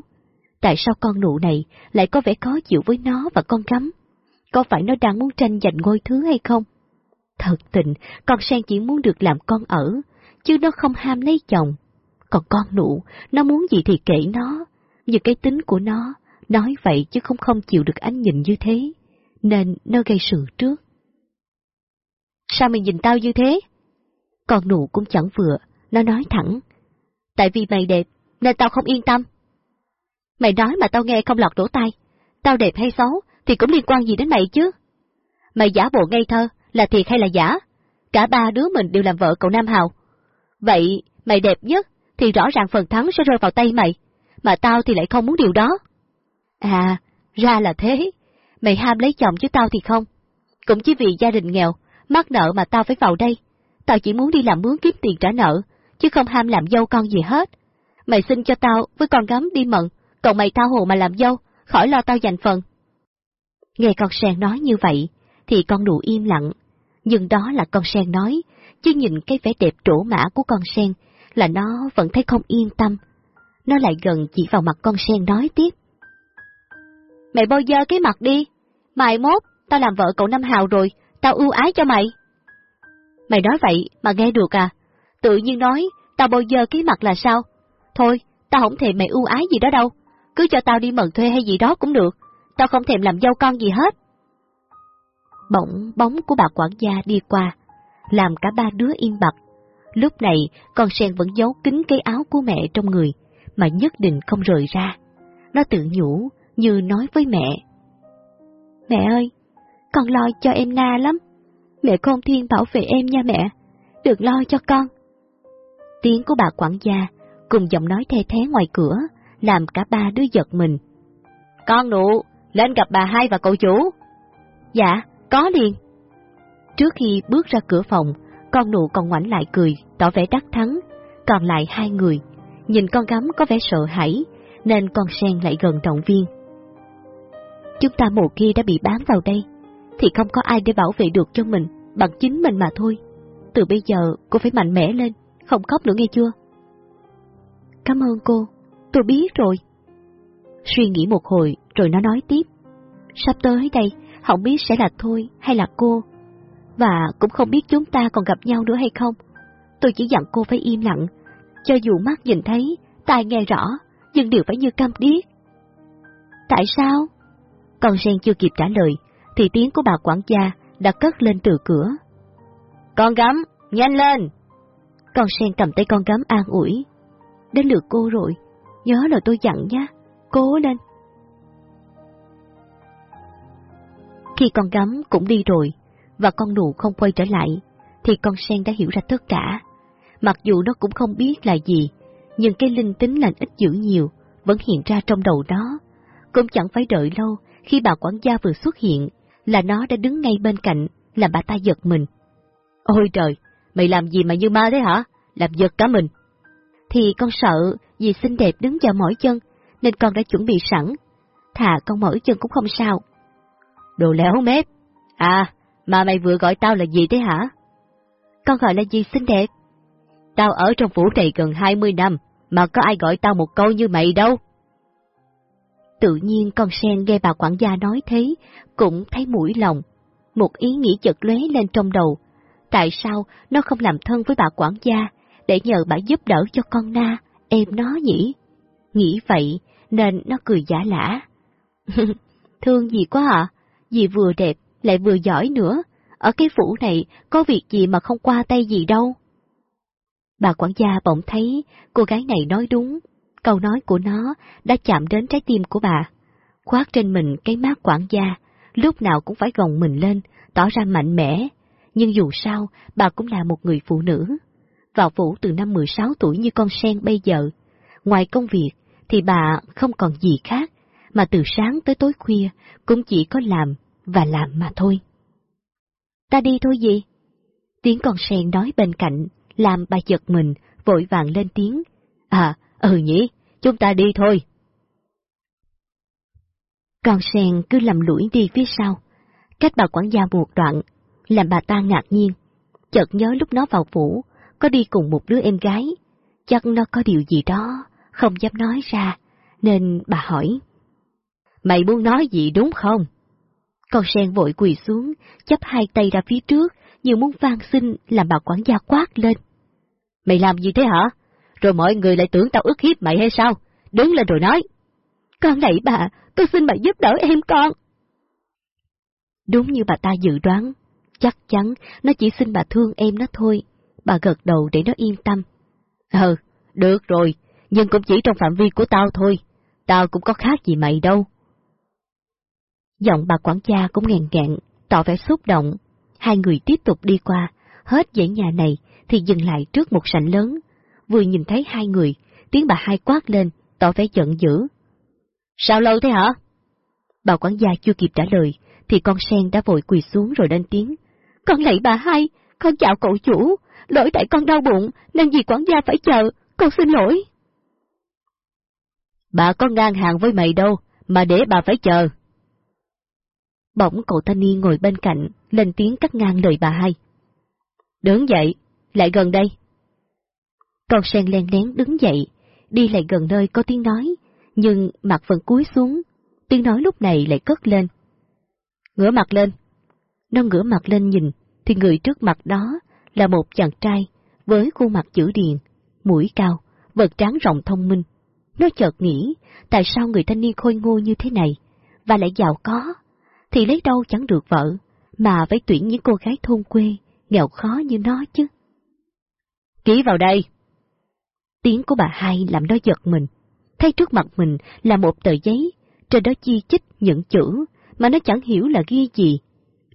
Tại sao con nụ này lại có vẻ khó chịu với nó và con cắm? Có phải nó đang muốn tranh giành ngôi thứ hay không? Thật tình, con sen chỉ muốn được làm con ở, chứ nó không ham lấy chồng. Còn con nụ, nó muốn gì thì kệ nó, nhưng cái tính của nó, nói vậy chứ không không chịu được ánh nhìn như thế, nên nó gây sự trước. Sao mày nhìn tao như thế? Con nụ cũng chẳng vừa, nó nói thẳng. Tại vì mày đẹp, nên tao không yên tâm. Mày nói mà tao nghe không lọt đổ tay. Tao đẹp hay xấu thì cũng liên quan gì đến mày chứ. Mày giả bộ ngây thơ là thiệt hay là giả? Cả ba đứa mình đều làm vợ cậu Nam Hào. Vậy mày đẹp nhất thì rõ ràng phần thắng sẽ rơi vào tay mày, mà tao thì lại không muốn điều đó. À, ra là thế. Mày ham lấy chồng chứ tao thì không. Cũng chỉ vì gia đình nghèo, mắc nợ mà tao phải vào đây. Tao chỉ muốn đi làm mướn kiếm tiền trả nợ, chứ không ham làm dâu con gì hết. Mày xin cho tao với con gấm đi mận, còn mày tao hồ mà làm dâu, khỏi lo tao giành phần. Nghe con sen nói như vậy, thì con đủ im lặng. Nhưng đó là con sen nói, chứ nhìn cái vẻ đẹp trổ mã của con sen là nó vẫn thấy không yên tâm. Nó lại gần chỉ vào mặt con sen nói tiếp. Mày bôi dơ cái mặt đi, mai mốt, tao làm vợ cậu Năm Hào rồi, tao ưu ái cho mày. Mày nói vậy mà nghe được à? Tự nhiên nói, tao bôi dơ cái mặt là sao? Thôi, tao không thèm mày ưu ái gì đó đâu, cứ cho tao đi mận thuê hay gì đó cũng được, tao không thèm làm dâu con gì hết. Bỗng bóng của bà quản gia đi qua, làm cả ba đứa im bặt. Lúc này, con sen vẫn giấu kín cái áo của mẹ trong người, mà nhất định không rời ra. Nó tự nhủ, như nói với mẹ. Mẹ ơi, con lo cho em Na lắm. Mẹ con thiên bảo vệ em nha mẹ, được lo cho con. Tiếng của bà quản gia cùng giọng nói the thế ngoài cửa, làm cả ba đứa giật mình. Con nụ, lên gặp bà hai và cậu chủ. Dạ, có liền. Trước khi bước ra cửa phòng, con nụ còn ngoảnh lại cười, tỏ vẻ đắc thắng. Còn lại hai người, nhìn con gắm có vẻ sợ hãi, nên con sen lại gần động viên. Chúng ta một kia đã bị bám vào đây, thì không có ai để bảo vệ được cho mình, bằng chính mình mà thôi. Từ bây giờ cô phải mạnh mẽ lên, không khóc nữa nghe chưa? Cảm ơn cô, tôi biết rồi. Suy nghĩ một hồi rồi nó nói tiếp. Sắp tới đây, không biết sẽ là Thôi hay là cô. Và cũng không biết chúng ta còn gặp nhau nữa hay không. Tôi chỉ dặn cô phải im lặng, cho dù mắt nhìn thấy, tai nghe rõ, nhưng đều phải như câm điếc. Tại sao? Con sen chưa kịp trả lời, thì tiếng của bà quản gia đã cất lên từ cửa. Con gắm, nhanh lên! Con sen cầm tay con gắm an ủi. Đến lượt cô rồi, nhớ lời tôi dặn nhé, cố lên. Khi con gắm cũng đi rồi, và con nụ không quay trở lại, thì con sen đã hiểu ra tất cả. Mặc dù nó cũng không biết là gì, nhưng cái linh tính lành ít dữ nhiều vẫn hiện ra trong đầu đó. Cũng chẳng phải đợi lâu, khi bà quản gia vừa xuất hiện, là nó đã đứng ngay bên cạnh, làm bà ta giật mình. Ôi trời, mày làm gì mà như ma thế hả? Làm giật cả mình. Thì con sợ vì xinh đẹp đứng vào mỏi chân, nên con đã chuẩn bị sẵn. Thà con mỏi chân cũng không sao. Đồ léo mép. À, mà mày vừa gọi tao là gì thế hả? Con gọi là gì xinh đẹp? Tao ở trong phủ này gần 20 năm, mà có ai gọi tao một câu như mày đâu. Tự nhiên con sen nghe bà quản gia nói thế, cũng thấy mũi lòng. Một ý nghĩ chợt lóe lên trong đầu. Tại sao nó không làm thân với bà quản gia, để nhờ bà giúp đỡ cho con Na, em nó nhỉ? Nghĩ vậy, nên nó cười giả lả. Thương gì quá à, dì vừa đẹp, lại vừa giỏi nữa. Ở cái phủ này, có việc gì mà không qua tay gì đâu. Bà quản gia bỗng thấy cô gái này nói đúng, câu nói của nó đã chạm đến trái tim của bà. Khoác trên mình cái mát quản gia, lúc nào cũng phải gồng mình lên, tỏ ra mạnh mẽ. Nhưng dù sao, bà cũng là một người phụ nữ. Vào phủ từ năm 16 tuổi như con sen bây giờ. Ngoài công việc, thì bà không còn gì khác, mà từ sáng tới tối khuya cũng chỉ có làm và làm mà thôi. Ta đi thôi gì? Tiếng con sen nói bên cạnh, làm bà giật mình, vội vàng lên tiếng. À, ừ nhỉ, chúng ta đi thôi. Con sen cứ lầm lũi đi phía sau, cách bà quản gia một đoạn, làm bà ta ngạc nhiên. Chợt nhớ lúc nó vào phủ, có đi cùng một đứa em gái, chắc nó có điều gì đó, không dám nói ra, nên bà hỏi. Mày muốn nói gì đúng không? Con sen vội quỳ xuống, chấp hai tay ra phía trước, như muốn van xin làm bà quản gia quát lên. Mày làm gì thế hả? Rồi mọi người lại tưởng tao ức hiếp mày hay sao? Đứng lên rồi nói. Con này bà, tôi xin bà giúp đỡ em con. Đúng như bà ta dự đoán, chắc chắn nó chỉ xin bà thương em nó thôi. Bà gật đầu để nó yên tâm. Ừ, được rồi, nhưng cũng chỉ trong phạm vi của tao thôi. Tao cũng có khác gì mày đâu. Giọng bà quản gia cũng ngàn ngạn, tỏ vẻ xúc động. Hai người tiếp tục đi qua, hết dãy nhà này thì dừng lại trước một sảnh lớn. Vừa nhìn thấy hai người, tiếng bà hai quát lên, tỏ vẻ giận dữ. Sao lâu thế hả? Bà quản gia chưa kịp trả lời, thì con sen đã vội quỳ xuống rồi lên tiếng. Con lạy bà hai, con chào cậu chủ, lỗi tại con đau bụng nên vì quản gia phải chờ, con xin lỗi. Bà có ngang hàng với mày đâu, mà để bà phải chờ. Bỗng cậu thanh niên ngồi bên cạnh, lên tiếng cắt ngang lời bà hai. Đứng dậy, lại gần đây. Con sen len lén đứng dậy, đi lại gần nơi có tiếng nói, nhưng mặt vẫn cúi xuống, tiếng nói lúc này lại cất lên. Ngửa mặt lên. Nó ngửa mặt lên nhìn, thì người trước mặt đó là một chàng trai với khuôn mặt chữ điền, mũi cao, vật trắng rộng thông minh. Nó chợt nghĩ, tại sao người thanh niên khôi ngô như thế này, và lại giàu có, thì lấy đâu chẳng được vợ, mà phải tuyển những cô gái thôn quê, nghèo khó như nó chứ. Ký vào đây! Tiếng của bà hai làm nó giật mình, thấy trước mặt mình là một tờ giấy, trên đó chi chích những chữ mà nó chẳng hiểu là ghi gì.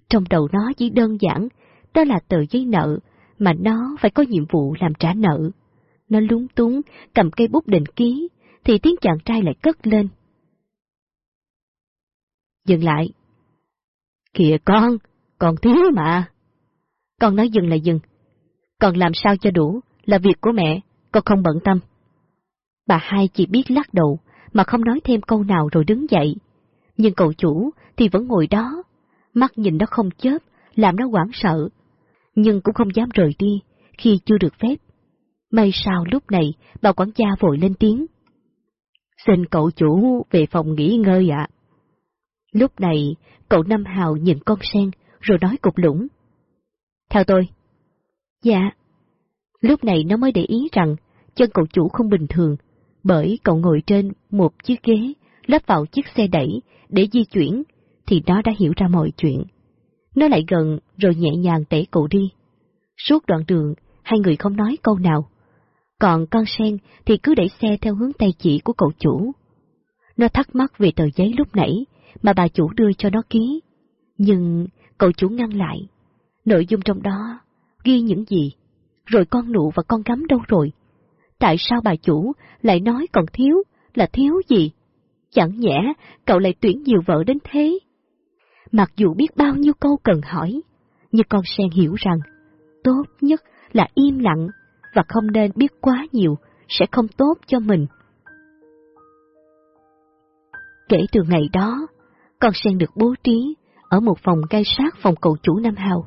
Trong đầu nó chỉ đơn giản, đó là tờ giấy nợ, mà nó phải có nhiệm vụ làm trả nợ. Nó lúng túng, cầm cây bút định ký, thì tiếng chàng trai lại cất lên. Dừng lại. Kìa con, còn thiếu mà. Con nói dừng là dừng. Còn làm sao cho đủ, là việc của mẹ, con không bận tâm. Bà hai chỉ biết lắc đầu, mà không nói thêm câu nào rồi đứng dậy. Nhưng cậu chủ thì vẫn ngồi đó, mắt nhìn nó không chớp, làm nó hoảng sợ. Nhưng cũng không dám rời đi khi chưa được phép. May sao lúc này bà quản gia vội lên tiếng. Xin cậu chủ về phòng nghỉ ngơi ạ. Lúc này, cậu Năm Hào nhìn con sen rồi nói cục lũng. Theo tôi. Dạ. Lúc này nó mới để ý rằng chân cậu chủ không bình thường, bởi cậu ngồi trên một chiếc ghế, lắp vào chiếc xe đẩy để di chuyển, thì nó đã hiểu ra mọi chuyện. Nó lại gần rồi nhẹ nhàng tẩy cậu đi. Suốt đoạn đường, hai người không nói câu nào. Còn con sen thì cứ đẩy xe theo hướng tay chỉ của cậu chủ. Nó thắc mắc về tờ giấy lúc nãy mà bà chủ đưa cho nó ký. Nhưng cậu chủ ngăn lại. Nội dung trong đó ghi những gì? Rồi con nụ và con gắm đâu rồi? Tại sao bà chủ lại nói còn thiếu là thiếu gì? Chẳng nhẽ cậu lại tuyển nhiều vợ đến thế? Mặc dù biết bao nhiêu câu cần hỏi, nhưng con sen hiểu rằng tốt nhất là im lặng và không nên biết quá nhiều sẽ không tốt cho mình. Kể từ ngày đó, con sen được bố trí ở một phòng cai sát phòng cậu chủ Nam Hào,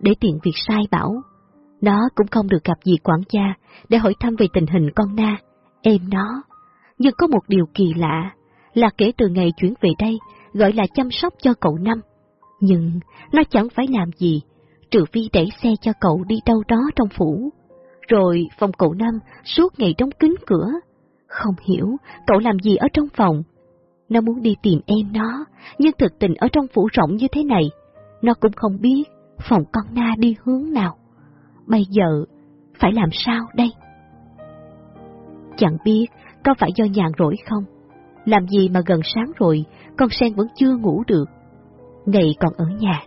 để tiện việc sai bảo. Nó cũng không được gặp gì quản gia để hỏi thăm về tình hình con Na, em nó. Nhưng có một điều kỳ lạ là kể từ ngày chuyển về đây, gọi là chăm sóc cho cậu Năm. Nhưng nó chẳng phải làm gì, trừ phi đẩy xe cho cậu đi đâu đó trong phủ. Rồi phòng cậu Năm suốt ngày đóng kín cửa. Không hiểu cậu làm gì ở trong phòng. Nó muốn đi tìm em nó, nhưng thực tình ở trong phủ rộng như thế này, nó cũng không biết phòng con Na đi hướng nào. Bây giờ, phải làm sao đây? Chẳng biết có phải do nhàn rỗi không? Làm gì mà gần sáng rồi, con sen vẫn chưa ngủ được. Ngày còn ở nhà,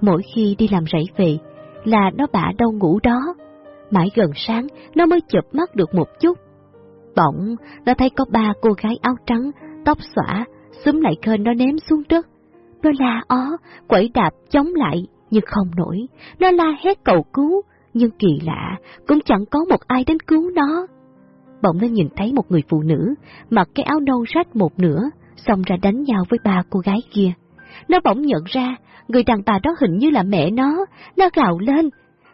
mỗi khi đi làm rẫy về, là nó bả đâu ngủ đó. Mãi gần sáng, nó mới chụp mắt được một chút. Bỗng, nó thấy có ba cô gái áo trắng, tóc xõa, xúm lại khên nó ném xuống đất. Nó la ó, quẩy đạp chống lại, nhưng không nổi. Nó la hét cầu cứu, nhưng kỳ lạ, cũng chẳng có một ai đến cứu nó. Bỗng nó nhìn thấy một người phụ nữ, mặc cái áo nâu rách một nửa, xông ra đánh nhau với ba cô gái kia. Nó bỗng nhận ra, người đàn bà đó hình như là mẹ nó, nó gào lên.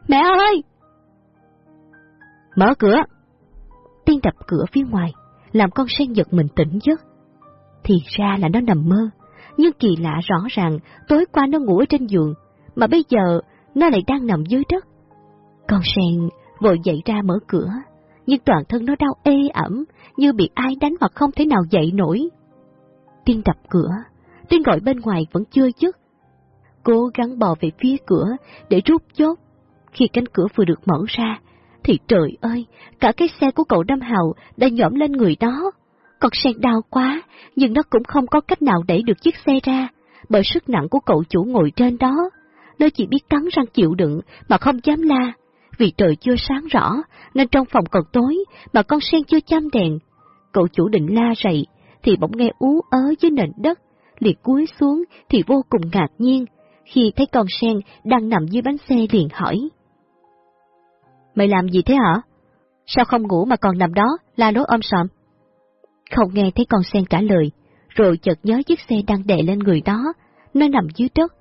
Mẹ ơi! Mở cửa! Tiên đập cửa phía ngoài, làm con sen giật mình tỉnh giấc. Thì ra là nó nằm mơ, nhưng kỳ lạ rõ ràng tối qua nó ngủ ở trên giường, mà bây giờ nó lại đang nằm dưới đất. Con sen vội dậy ra mở cửa, nhưng toàn thân nó đau ê ẩm, như bị ai đánh hoặc không thể nào dậy nổi. Tiên đập cửa, Tiên gọi bên ngoài vẫn chưa dứt. Cố gắng bò về phía cửa để rút chốt. Khi cánh cửa vừa được mở ra, thì trời ơi, cả cái xe của cậu Đâm Hào đã nhõm lên người đó. Còn sen đau quá, nhưng nó cũng không có cách nào đẩy được chiếc xe ra, bởi sức nặng của cậu chủ ngồi trên đó. Nó chỉ biết cắn răng chịu đựng mà không dám la, vì trời chưa sáng rõ nên trong phòng còn tối mà con sen chưa chăm đèn. Cậu chủ định la rầy thì bỗng nghe ú ớ dưới nền đất, liệt cúi xuống thì vô cùng ngạc nhiên khi thấy con sen đang nằm dưới bánh xe liền hỏi. Mày làm gì thế hả? Sao không ngủ mà còn nằm đó, la lối om sòm? Không nghe thấy con sen trả lời, rồi chợt nhớ chiếc xe đang đè lên người đó, nó nằm dưới đất.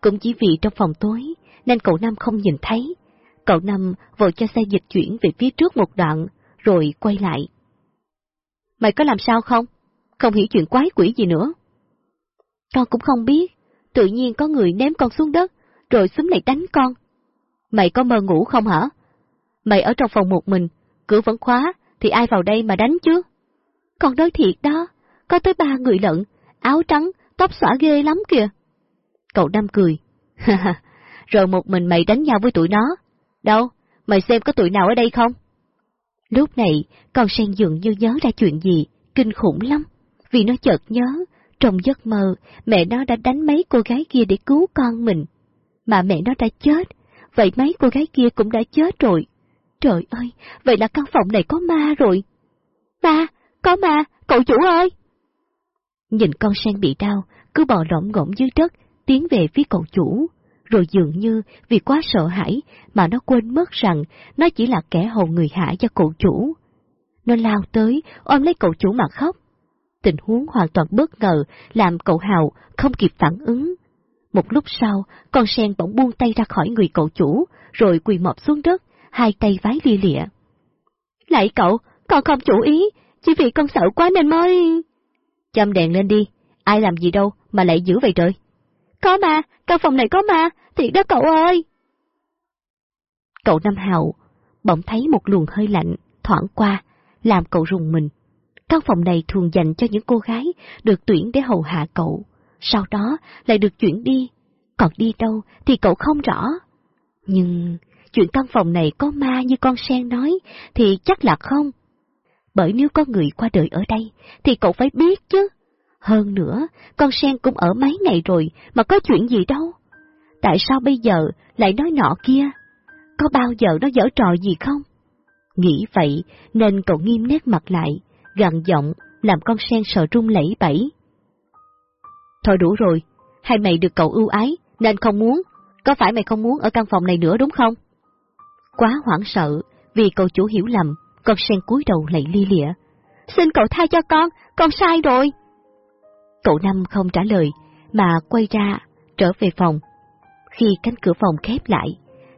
Cũng chỉ vì trong phòng tối, nên cậu Năm không nhìn thấy. Cậu Năm vội cho xe dịch chuyển về phía trước một đoạn, rồi quay lại. mày có làm sao không? Không hiểu chuyện quái quỷ gì nữa. Con cũng không biết, tự nhiên có người ném con xuống đất, rồi xuống lại đánh con. Mày có mơ ngủ không hả? Mày ở trong phòng một mình, cửa vẫn khóa, thì ai vào đây mà đánh chứ? Còn nói thiệt đó, có tới ba người lận, áo trắng, tóc xõa ghê lắm kìa. Cậu Năm cười. rồi một mình mày đánh nhau với tụi nó. Đâu, mày xem có tụi nào ở đây không? Lúc này, con sen dường như nhớ ra chuyện gì, kinh khủng lắm, vì nó chợt nhớ, trong giấc mơ, mẹ nó đã đánh mấy cô gái kia để cứu con mình. Mà mẹ nó đã chết, vậy mấy cô gái kia cũng đã chết rồi. Trời ơi, vậy là căn phòng này có ma rồi. Ma, có ma, cậu chủ ơi! Nhìn con sen bị đau, cứ bò lỏng ngỗng dưới đất, tiến về phía cậu chủ, rồi dường như vì quá sợ hãi mà nó quên mất rằng nó chỉ là kẻ hầu người hạ cho cậu chủ. Nó lao tới, ôm lấy cậu chủ mà khóc. Tình huống hoàn toàn bất ngờ làm cậu Hào không kịp phản ứng. Một lúc sau, con sen bỗng buông tay ra khỏi người cậu chủ, rồi quỳ mọp xuống đất, hai tay vái lia lịa. Lại cậu, con không chủ ý, chỉ vì con sợ quá nên mới... Châm đèn lên đi, ai làm gì đâu mà lại giữ vậy trời. Có mà, căn phòng này có ma, thiệt đó cậu ơi! Cậu Nam Hào bỗng thấy một luồng hơi lạnh thoảng qua, làm cậu rùng mình. Căn phòng này thường dành cho những cô gái được tuyển để hầu hạ cậu, sau đó lại được chuyển đi, còn đi đâu thì cậu không rõ. Nhưng chuyện căn phòng này có ma như con sen nói thì chắc là không. Bởi nếu có người qua đời ở đây thì cậu phải biết chứ. Hơn nữa, con sen cũng ở mấy ngày rồi mà có chuyện gì đâu. Tại sao bây giờ lại nói nọ kia? Có bao giờ nó dở trò gì không? Nghĩ vậy nên cậu nghiêm nét mặt lại, gằn giọng làm con sen sợ run lẩy bẩy. Thôi đủ rồi, hay mày được cậu ưu ái nên không muốn, có phải mày không muốn ở căn phòng này nữa đúng không? Quá hoảng sợ vì cậu chủ hiểu lầm, con sen cúi đầu lạy lia lịa. Xin cậu tha cho con, con sai rồi. Cậu Năm không trả lời, mà quay ra, trở về phòng. Khi cánh cửa phòng khép lại,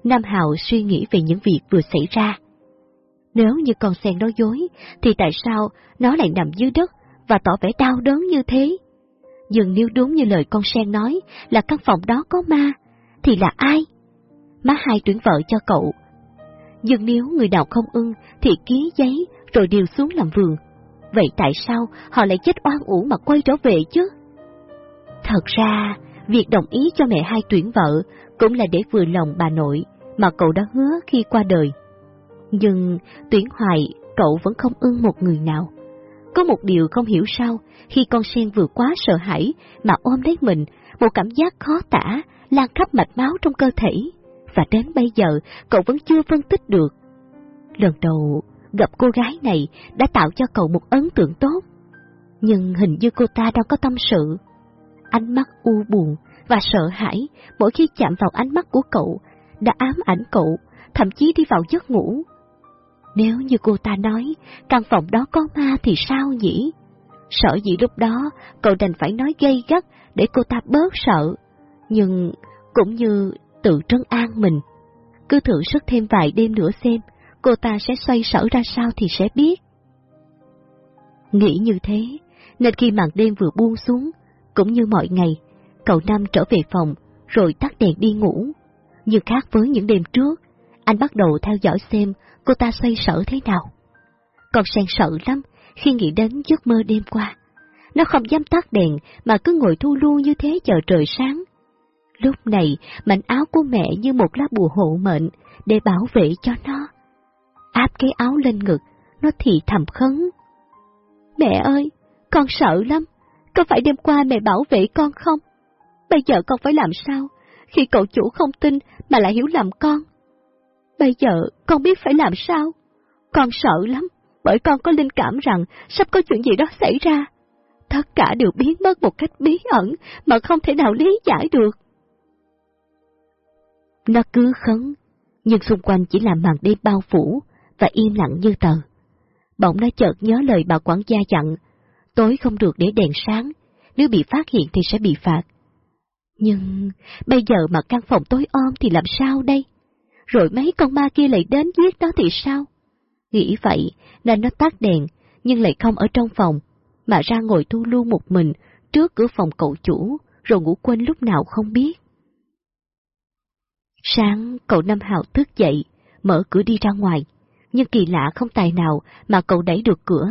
Nam Hào suy nghĩ về những việc vừa xảy ra. Nếu như con sen nói dối, thì tại sao nó lại nằm dưới đất và tỏ vẻ đau đớn như thế? Nhưng nếu đúng như lời con sen nói là căn phòng đó có ma, thì là ai? Má hai tuyển vợ cho cậu. Nhưng nếu người nào không ưng thì ký giấy rồi điều xuống làm vườn. Vậy tại sao họ lại chết oan uổng mà quay trở về chứ? Thật ra, việc đồng ý cho mẹ hai tuyển vợ cũng là để vừa lòng bà nội mà cậu đã hứa khi qua đời. Nhưng tuyển hoài cậu vẫn không ưng một người nào. Có một điều không hiểu sao, khi con sen vừa quá sợ hãi mà ôm lấy mình, một cảm giác khó tả lan khắp mạch máu trong cơ thể, và đến bây giờ cậu vẫn chưa phân tích được. Lần đầu gặp cô gái này đã tạo cho cậu một ấn tượng tốt, nhưng hình như cô ta đâu có tâm sự. Ánh mắt u buồn và sợ hãi mỗi khi chạm vào ánh mắt của cậu đã ám ảnh cậu, thậm chí đi vào giấc ngủ. Nếu như cô ta nói căn phòng đó có ma thì sao nhỉ? Sợ gì lúc đó cậu đành phải nói gây gắt để cô ta bớt sợ, nhưng cũng như tự trấn an mình. Cứ thử sức thêm vài đêm nữa xem, cô ta sẽ xoay sở ra sao thì sẽ biết. Nghĩ như thế, nên khi màn đêm vừa buông xuống, cũng như mọi ngày, cậu Nam trở về phòng, rồi tắt đèn đi ngủ. Nhưng khác với những đêm trước, anh bắt đầu theo dõi xem cô ta xoay sở thế nào. Còn sen sợ lắm khi nghĩ đến giấc mơ đêm qua. Nó không dám tắt đèn mà cứ ngồi thu lu như thế chờ trời sáng. Lúc này, mảnh áo của mẹ như một lá bùa hộ mệnh để bảo vệ cho nó. Áp cái áo lên ngực, nó thì thầm khấn. Mẹ ơi, con sợ lắm, có phải đêm qua mẹ bảo vệ con không? Bây giờ con phải làm sao, khi cậu chủ không tin mà lại hiểu lầm con? Bây giờ con biết phải làm sao? Con sợ lắm, bởi con có linh cảm rằng sắp có chuyện gì đó xảy ra. Tất cả đều biến mất một cách bí ẩn mà không thể nào lý giải được. Nó cứ khấn, nhưng xung quanh chỉ là màn đêm bao phủ và im lặng như tờ. Bỗng nó chợt nhớ lời bà quản gia dặn, tối không được để đèn sáng, nếu bị phát hiện thì sẽ bị phạt. Nhưng bây giờ mà căn phòng tối om thì làm sao đây? Rồi mấy con ma kia lại đến giết nó thì sao? Nghĩ vậy nên nó tắt đèn, nhưng lại không ở trong phòng, mà ra ngồi thu lưu một mình trước cửa phòng cậu chủ, rồi ngủ quên lúc nào không biết. Sáng, cậu Năm Hào thức dậy, mở cửa đi ra ngoài, nhưng kỳ lạ không tài nào mà cậu đẩy được cửa.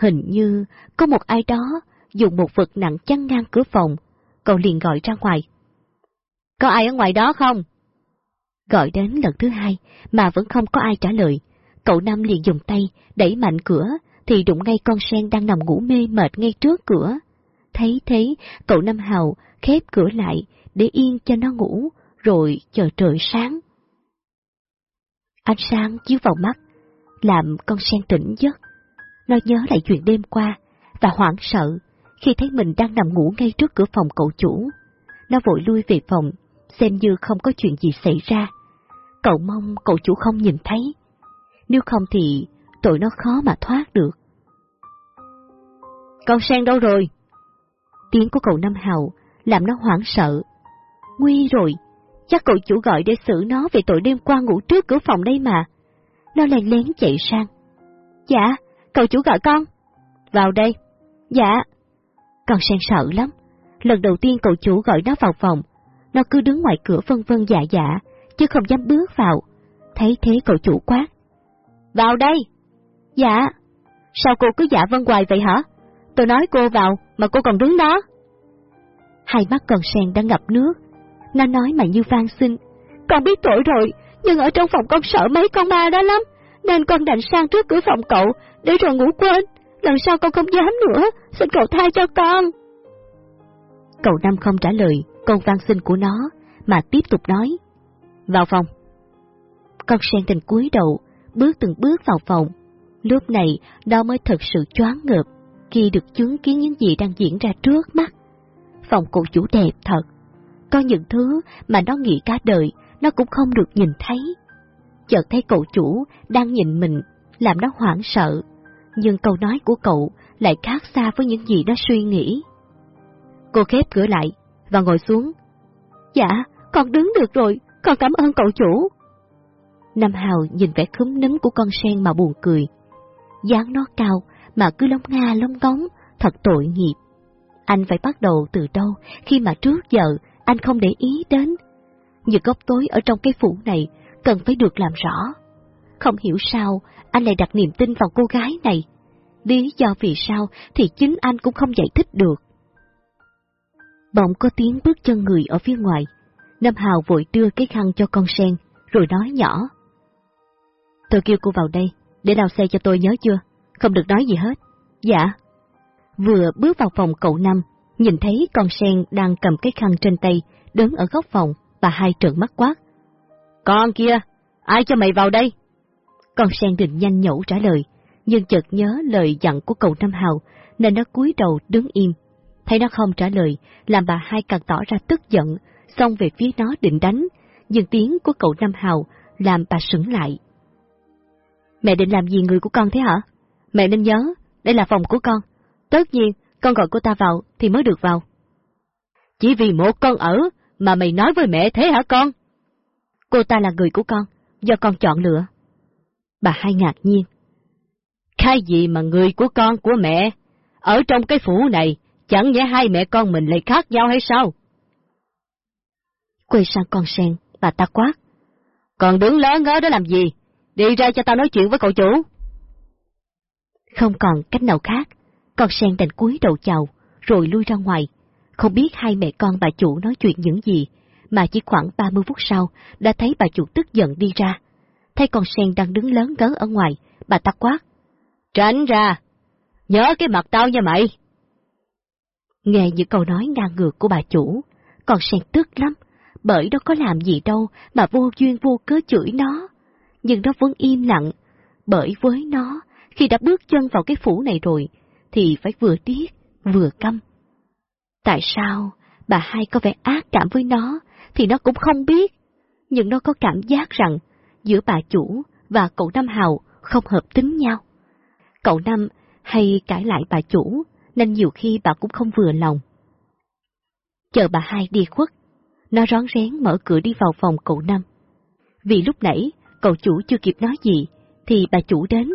Hình như có một ai đó dùng một vật nặng chắn ngang cửa phòng, cậu liền gọi ra ngoài. Có ai ở ngoài đó không? Gọi đến lần thứ hai mà vẫn không có ai trả lời. Cậu Năm liền dùng tay đẩy mạnh cửa thì đụng ngay con sen đang nằm ngủ mê mệt ngay trước cửa. Thấy thế, cậu Năm Hào khép cửa lại để yên cho nó ngủ, rồi chờ trời sáng. Ánh sáng chiếu vào mắt, làm con sen tỉnh giấc. Nó nhớ lại chuyện đêm qua, và hoảng sợ khi thấy mình đang nằm ngủ ngay trước cửa phòng cậu chủ. Nó vội lui về phòng, xem như không có chuyện gì xảy ra. Cậu mong cậu chủ không nhìn thấy. Nếu không thì tội nó khó mà thoát được. Con sen đâu rồi? Tiếng của cậu Năm Hào làm nó hoảng sợ. Nguy rồi, chắc cậu chủ gọi để xử nó về tội đêm qua ngủ trước cửa phòng đây mà. Nó lén lén chạy sang. Dạ, cậu chủ gọi con. Vào đây. Dạ. Con sen sợ lắm. Lần đầu tiên cậu chủ gọi nó vào phòng, nó cứ đứng ngoài cửa vân vân dạ dạ, chứ không dám bước vào. Thấy thế cậu chủ quát. Vào đây! Dạ. Sao cô cứ dạ vân hoài vậy hả? Tôi nói cô vào, mà cô còn đứng đó. Hai mắt con sen đã ngập nước. Nó nói mà như van xin. Con biết tội rồi, nhưng ở trong phòng con sợ mấy con ma đó lắm. Nên con đành sang trước cửa phòng cậu, để rồi ngủ quên. Lần sau con không dám nữa, xin cậu tha cho con. Cậu Năm không trả lời câu van xin của nó, mà tiếp tục nói. Vào phòng. Con sen tình cúi đầu, bước từng bước vào phòng. Lúc này, nó mới thật sự choáng ngợp khi được chứng kiến những gì đang diễn ra trước mắt. Phòng cụ chủ đẹp thật. Có những thứ mà nó nghĩ cả đời, nó cũng không được nhìn thấy. Chợt thấy cậu chủ đang nhìn mình, làm nó hoảng sợ. Nhưng câu nói của cậu lại khác xa với những gì nó suy nghĩ. Cô khép cửa lại và ngồi xuống. Dạ, con đứng được rồi, con cảm ơn cậu chủ. Nam Hào nhìn vẻ khúm núm của con sen mà buồn cười. dáng nó cao mà cứ lông nga lông cống, thật tội nghiệp. Anh phải bắt đầu từ đâu khi mà trước giờ anh không để ý đến. Những góc tối ở trong cái phủ này cần phải được làm rõ. Không hiểu sao anh lại đặt niềm tin vào cô gái này. Lý do vì sao thì chính anh cũng không giải thích được. Bỗng có tiếng bước chân người ở phía ngoài. Nam Hào vội đưa cái khăn cho con sen, rồi nói nhỏ. Tôi kêu cô vào đây, để đào xe cho tôi nhớ chưa? Không được nói gì hết. Dạ. Vừa bước vào phòng cậu Năm, nhìn thấy con sen đang cầm cái khăn trên tay, đứng ở góc phòng, và hai trợn mắt quát. Con kia, ai cho mày vào đây? Con sen định nhanh nhẩu trả lời, nhưng chợt nhớ lời dặn của cậu Năm Hào, nên nó cúi đầu đứng im. Thấy nó không trả lời, làm bà hai càng tỏ ra tức giận, xông về phía nó định đánh, nhưng tiếng của cậu Năm Hào làm bà sững lại. Mẹ định làm gì người của con thế hả? Mẹ nên nhớ, đây là phòng của con. Tất nhiên, con gọi cô ta vào thì mới được vào. Chỉ vì một con ở mà mày nói với mẹ thế hả con? Cô ta là người của con, do con chọn lựa. Bà hai ngạc nhiên. Cái gì mà người của con của mẹ? Ở trong cái phủ này, chẳng nhẽ hai mẹ con mình lại khác nhau hay sao? Quay sang con sen, bà ta quát. Còn đứng lớn ngớ đó làm gì? Đi ra cho tao nói chuyện với cậu chủ. Không còn cách nào khác, con sen đành cúi đầu chào, rồi lui ra ngoài. Không biết hai mẹ con bà chủ nói chuyện những gì, mà chỉ khoảng 30 phút sau đã thấy bà chủ tức giận đi ra. Thấy con sen đang đứng lớn ngớ ở ngoài, bà ta quát. Tránh ra! Nhớ cái mặt tao nha mày! Nghe những câu nói ngang ngược của bà chủ, con sen tức lắm, bởi nó có làm gì đâu mà vô duyên vô cớ chửi nó. Nhưng nó vẫn im lặng, bởi với nó, khi đã bước chân vào cái phủ này rồi, thì phải vừa điếc, vừa căm. Tại sao bà hai có vẻ ác cảm với nó, thì nó cũng không biết, nhưng nó có cảm giác rằng giữa bà chủ và cậu Năm Hào không hợp tính nhau. Cậu Năm hay cãi lại bà chủ, nên nhiều khi bà cũng không vừa lòng. Chờ bà hai đi khuất, nó rón rén mở cửa đi vào phòng cậu Năm. Vì lúc nãy, cậu chủ chưa kịp nói gì, thì bà chủ đến,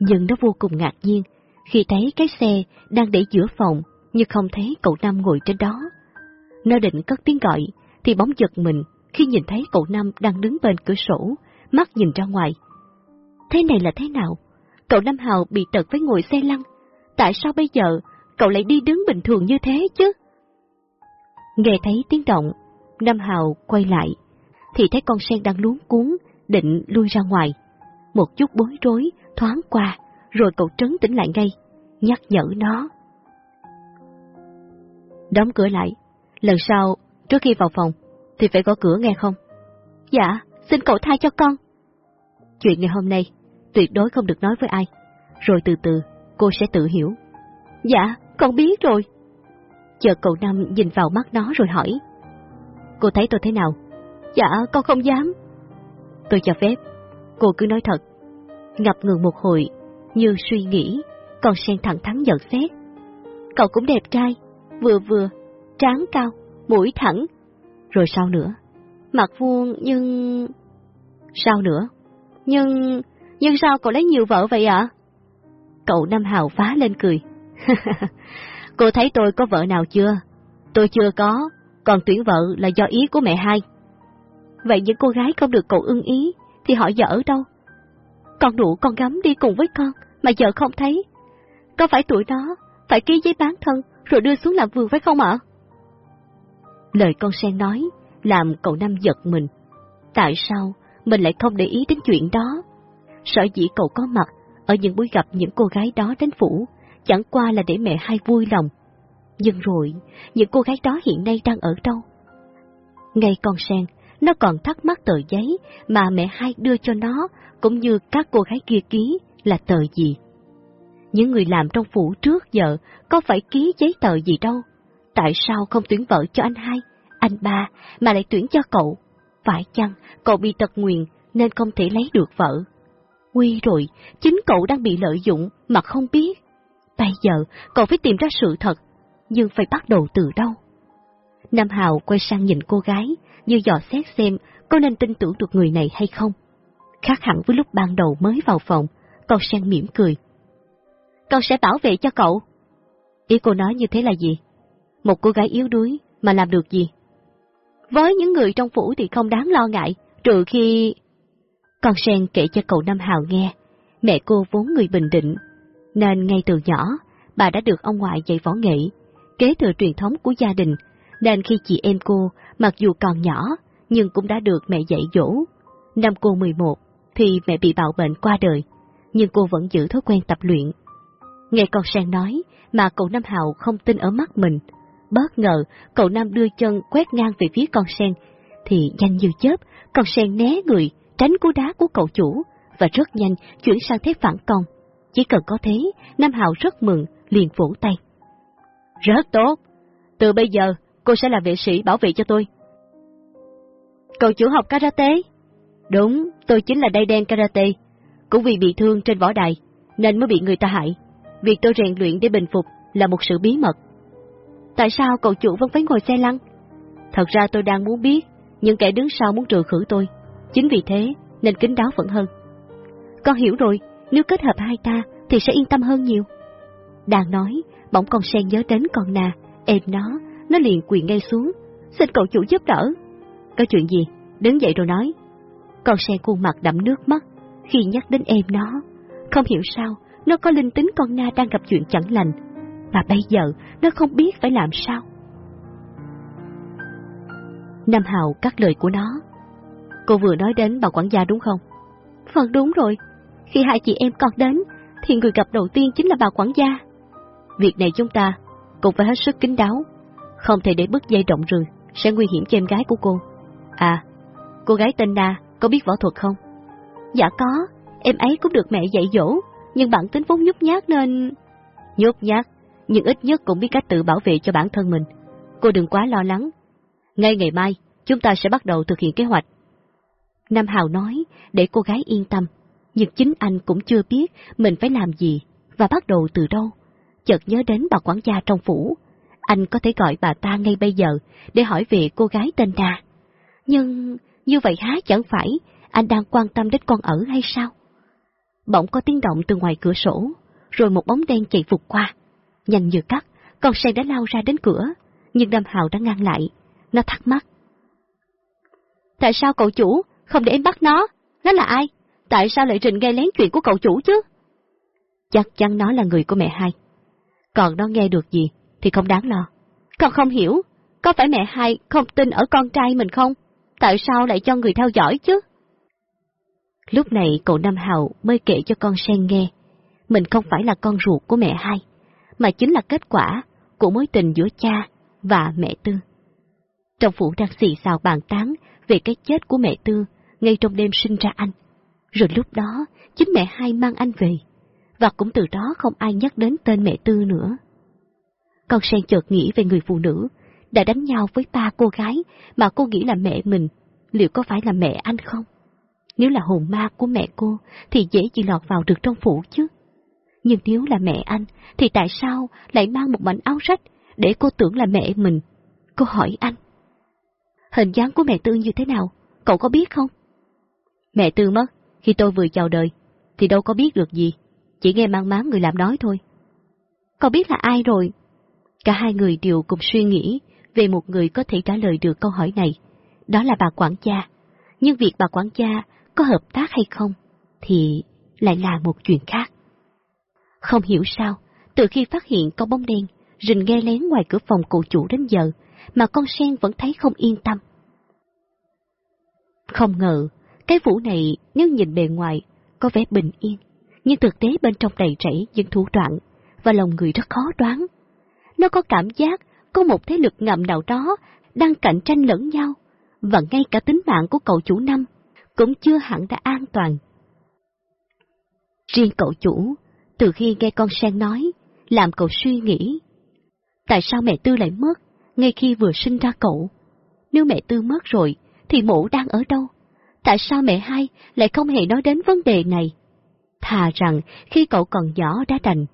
nhưng nó vô cùng ngạc nhiên khi thấy cái xe đang để giữa phòng, nhưng không thấy cậu Năm ngồi trên đó. Nó định cất tiếng gọi, thì bóng giật mình khi nhìn thấy cậu Năm đang đứng bên cửa sổ, mắt nhìn ra ngoài. Thế này là thế nào? Cậu Năm Hào bị tật với ngồi xe lăn. Tại sao bây giờ cậu lại đi đứng bình thường như thế chứ? Nghe thấy tiếng động, Nam Hào quay lại, thì thấy con sen đang luống cuốn, định lui ra ngoài. Một chút bối rối thoáng qua, rồi cậu trấn tĩnh lại ngay, nhắc nhở nó. Đóng cửa lại, lần sau, trước khi vào phòng, thì phải có cửa nghe không? Dạ, xin cậu tha cho con. Chuyện ngày hôm nay, tuyệt đối không được nói với ai, rồi từ từ cô sẽ tự hiểu. Dạ, con biết rồi. Chờ cậu Năm nhìn vào mắt nó rồi hỏi. Cô thấy tôi thế nào? Dạ, con không dám. Tôi cho phép, cô cứ nói thật. Ngập ngừng một hồi, như suy nghĩ, còn sen thẳng thắn nhận xét. Cậu cũng đẹp trai, vừa vừa, trán cao, mũi thẳng. Rồi sao nữa? Mặt vuông nhưng... Sao nữa? Nhưng... Nhưng sao cậu lấy nhiều vợ vậy ạ? Cậu Nam Hào phá lên cười. Cô thấy tôi có vợ nào chưa? Tôi chưa có, còn tuyển vợ là do ý của mẹ hai. Vậy những cô gái không được cậu ưng ý, thì họ giờ ở đâu? Con đủ con gắm đi cùng với con, mà giờ không thấy. Có phải tuổi đó, phải ký giấy bán thân, rồi đưa xuống làm vườn phải không ạ? Lời con sen nói, làm cậu Năm giật mình. Tại sao mình lại không để ý đến chuyện đó? Sợ dĩ cậu có mặt ở những buổi gặp những cô gái đó đến phủ, chẳng qua là để mẹ hai vui lòng. Nhưng rồi, những cô gái đó hiện nay đang ở đâu? Ngay con sen, nó còn thắc mắc tờ giấy mà mẹ hai đưa cho nó, cũng như các cô gái kia ký là tờ gì. Những người làm trong phủ trước giờ có phải ký giấy tờ gì đâu. Tại sao không tuyển vợ cho anh hai, anh ba mà lại tuyển cho cậu? Phải chăng cậu bị tật nguyền nên không thể lấy được vợ? Quy rồi, chính cậu đang bị lợi dụng mà không biết. Bây giờ cậu phải tìm ra sự thật, nhưng phải bắt đầu từ đâu? Nam Hào quay sang nhìn cô gái, như dò xét xem có nên tin tưởng được người này hay không. Khác hẳn với lúc ban đầu mới vào phòng, con sen mỉm cười. Con sẽ bảo vệ cho cậu. Ý cô nói như thế là gì? Một cô gái yếu đuối mà làm được gì? Với những người trong phủ thì không đáng lo ngại, trừ khi... Con sen kể cho cậu Nam Hào nghe, mẹ cô vốn người bình định, nên ngay từ nhỏ, bà đã được ông ngoại dạy võ nghệ, kế thừa truyền thống của gia đình, nên khi chị em cô, mặc dù còn nhỏ, nhưng cũng đã được mẹ dạy dỗ. Năm cô 11, thì mẹ bị bạo bệnh qua đời, nhưng cô vẫn giữ thói quen tập luyện. Nghe con Sang nói, mà cậu Nam Hào không tin ở mắt mình. Bất ngờ, cậu Nam đưa chân quét ngang về phía con sen, thì nhanh như chớp, con sen né người, tránh cú đá của cậu chủ, và rất nhanh chuyển sang thế phản công. Chỉ cần có thế, Nam Hào rất mừng, liền vỗ tay. Rất tốt, từ bây giờ cô sẽ là vệ sĩ bảo vệ cho tôi. Cậu chủ học karate? Đúng, tôi chính là đai đen karate. Cũng vì bị thương trên võ đài, nên mới bị người ta hại. Việc tôi rèn luyện để bình phục là một sự bí mật. Tại sao cậu chủ vẫn phải ngồi xe lăn? Thật ra tôi đang muốn biết, những kẻ đứng sau muốn trừ khử tôi. Chính vì thế, nên kính đáo vẫn hơn. Con hiểu rồi, nếu kết hợp hai ta thì sẽ yên tâm hơn nhiều. Đang nói, bỗng con sen nhớ đến con nà, em nó, nó liền quỳ ngay xuống, xin cậu chủ giúp đỡ. Có chuyện gì? Đứng dậy rồi nói. Con sen khuôn mặt đậm nước mắt, khi nhắc đến em nó. Không hiểu sao, nó có linh tính con na đang gặp chuyện chẳng lành, và bây giờ nó không biết phải làm sao. Nam Hào cắt lời của nó. Cô vừa nói đến bà quản gia đúng không? Vâng đúng rồi, khi hai chị em con đến, thì người gặp đầu tiên chính là bà quản gia. Việc này chúng ta cũng phải hết sức kín đáo, không thể để bứt dây động rừng, sẽ nguy hiểm cho em gái của cô. À, cô gái tên Na có biết võ thuật không? Dạ có, em ấy cũng được mẹ dạy dỗ, nhưng bản tính vốn nhút nhát nên... Nhút nhát, nhưng ít nhất cũng biết cách tự bảo vệ cho bản thân mình. Cô đừng quá lo lắng. Ngay ngày mai, chúng ta sẽ bắt đầu thực hiện kế hoạch. Nam Hào nói để cô gái yên tâm, nhưng chính anh cũng chưa biết mình phải làm gì và bắt đầu từ đâu. Chợt nhớ đến bà quản gia trong phủ, anh có thể gọi bà ta ngay bây giờ để hỏi về cô gái tên Đà. Nhưng như vậy há chẳng phải anh đang quan tâm đến con ở hay sao? Bỗng có tiếng động từ ngoài cửa sổ, rồi một bóng đen chạy vụt qua. Nhanh như cắt, con sen đã lao ra đến cửa, nhưng Đâm Hào đã ngăn lại. Nó thắc mắc. Tại sao cậu chủ không để em bắt nó? Nó là ai? Tại sao lại rình gây lén chuyện của cậu chủ chứ? Chắc chắn nó là người của mẹ hai. Còn nó nghe được gì thì không đáng lo. Con không hiểu, có phải mẹ hai không tin ở con trai mình không? Tại sao lại cho người theo dõi chứ? Lúc này cậu Nam Hào mới kể cho con Sen nghe, mình không phải là con ruột của mẹ hai, mà chính là kết quả của mối tình giữa cha và mẹ Tư. Trong phủ đang xì xào bàn tán về cái chết của mẹ Tư ngay trong đêm sinh ra anh. Rồi lúc đó, chính mẹ hai mang anh về, và cũng từ đó không ai nhắc đến tên mẹ Tư nữa. Con Sen chợt nghĩ về người phụ nữ đã đánh nhau với ba cô gái mà cô nghĩ là mẹ mình, liệu có phải là mẹ anh không? Nếu là hồn ma của mẹ cô thì dễ gì lọt vào được trong phủ chứ. Nhưng nếu là mẹ anh thì tại sao lại mang một mảnh áo rách để cô tưởng là mẹ mình? Cô hỏi anh. Hình dáng của mẹ Tư như thế nào? Cậu có biết không? Mẹ Tư mất, khi tôi vừa chào đời, thì đâu có biết được gì, chỉ nghe mang máng người làm nói thôi. Cậu biết là ai rồi? Cả hai người đều cùng suy nghĩ về một người có thể trả lời được câu hỏi này, đó là bà quản gia. Nhưng việc bà quản gia có hợp tác hay không, thì lại là một chuyện khác. Không hiểu sao, từ khi phát hiện có bóng đen, rình nghe lén ngoài cửa phòng cụ chủ đến giờ, mà con sen vẫn thấy không yên tâm. Không ngờ, cái vũ này nếu nhìn bề ngoài có vẻ bình yên, nhưng thực tế bên trong đầy rẫy những thủ đoạn và lòng người rất khó đoán. Nó có cảm giác có một thế lực ngầm nào đó đang cạnh tranh lẫn nhau, và ngay cả tính mạng của cậu chủ năm cũng chưa hẳn đã an toàn. Riêng cậu chủ, từ khi nghe con sen nói, làm cậu suy nghĩ. Tại sao mẹ Tư lại mất, ngay khi vừa sinh ra cậu? Nếu mẹ Tư mất rồi, thì mụ đang ở đâu? Tại sao mẹ hai lại không hề nói đến vấn đề này? Thà rằng khi cậu còn nhỏ đã đành,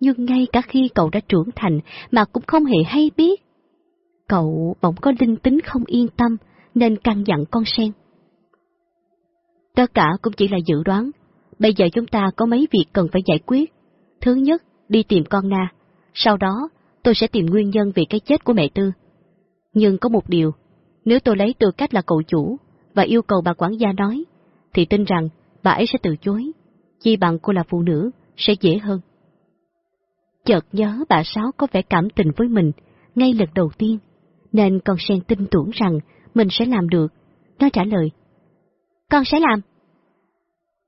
nhưng ngay cả khi cậu đã trưởng thành mà cũng không hề hay biết. Cậu bỗng có linh tính không yên tâm nên căn dặn con sen. Tất cả cũng chỉ là dự đoán. Bây giờ chúng ta có mấy việc cần phải giải quyết. Thứ nhất, đi tìm con Na. Sau đó, tôi sẽ tìm nguyên nhân về cái chết của mẹ Tư. Nhưng có một điều, nếu tôi lấy tư cách là cậu chủ và yêu cầu bà quản gia nói, thì tin rằng bà ấy sẽ từ chối. Chi bằng cô là phụ nữ, sẽ dễ hơn. Chợt nhớ bà Sáu có vẻ cảm tình với mình ngay lần đầu tiên, nên con sen tin tưởng rằng mình sẽ làm được. Nó trả lời, con sẽ làm.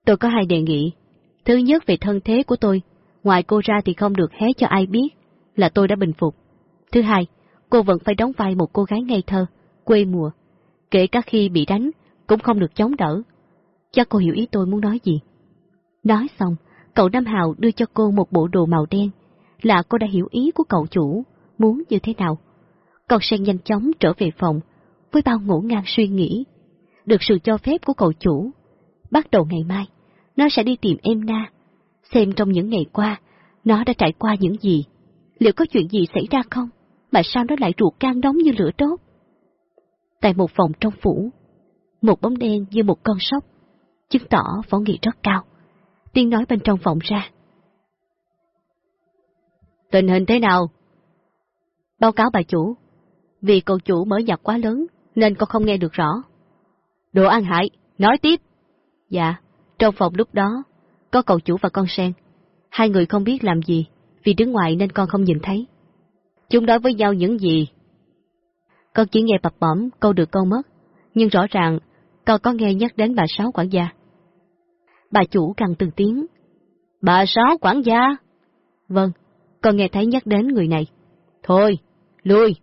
Tôi có hai đề nghị. Thứ nhất về thân thế của tôi, ngoài cô ra thì không được hé cho ai biết là tôi đã bình phục. Thứ hai, cô vẫn phải đóng vai một cô gái ngây thơ, quê mùa. Kể cả khi bị đánh, cũng không được chống đỡ. Chắc cô hiểu ý tôi muốn nói gì. Nói xong, cậu Nam Hào đưa cho cô một bộ đồ màu đen, là cô đã hiểu ý của cậu chủ, muốn như thế nào. Cậu sen nhanh chóng trở về phòng, với bao ngủ ngang suy nghĩ được sự cho phép của cậu chủ. Bắt đầu ngày mai, nó sẽ đi tìm em Na, xem trong những ngày qua, nó đã trải qua những gì, liệu có chuyện gì xảy ra không, mà sao nó lại ruột can nóng như lửa đốt. Tại một phòng trong phủ, một bóng đen như một con sóc, chứng tỏ võ nghị rất cao. Tiên nói bên trong phòng ra. Tình hình thế nào? Báo cáo bà chủ, vì cậu chủ mở nhạc quá lớn nên con không nghe được rõ. Đồ ăn hại, nói tiếp. Dạ, trong phòng lúc đó, có cậu chủ và con sen. Hai người không biết làm gì, vì đứng ngoài nên con không nhìn thấy. Chúng nói với nhau những gì? Con chỉ nghe bập bẩm câu được câu mất, nhưng rõ ràng con có nghe nhắc đến bà Sáu quản gia. Bà chủ càng từng tiếng. Bà Sáu quản gia? Vâng, con nghe thấy nhắc đến người này. Thôi, lui.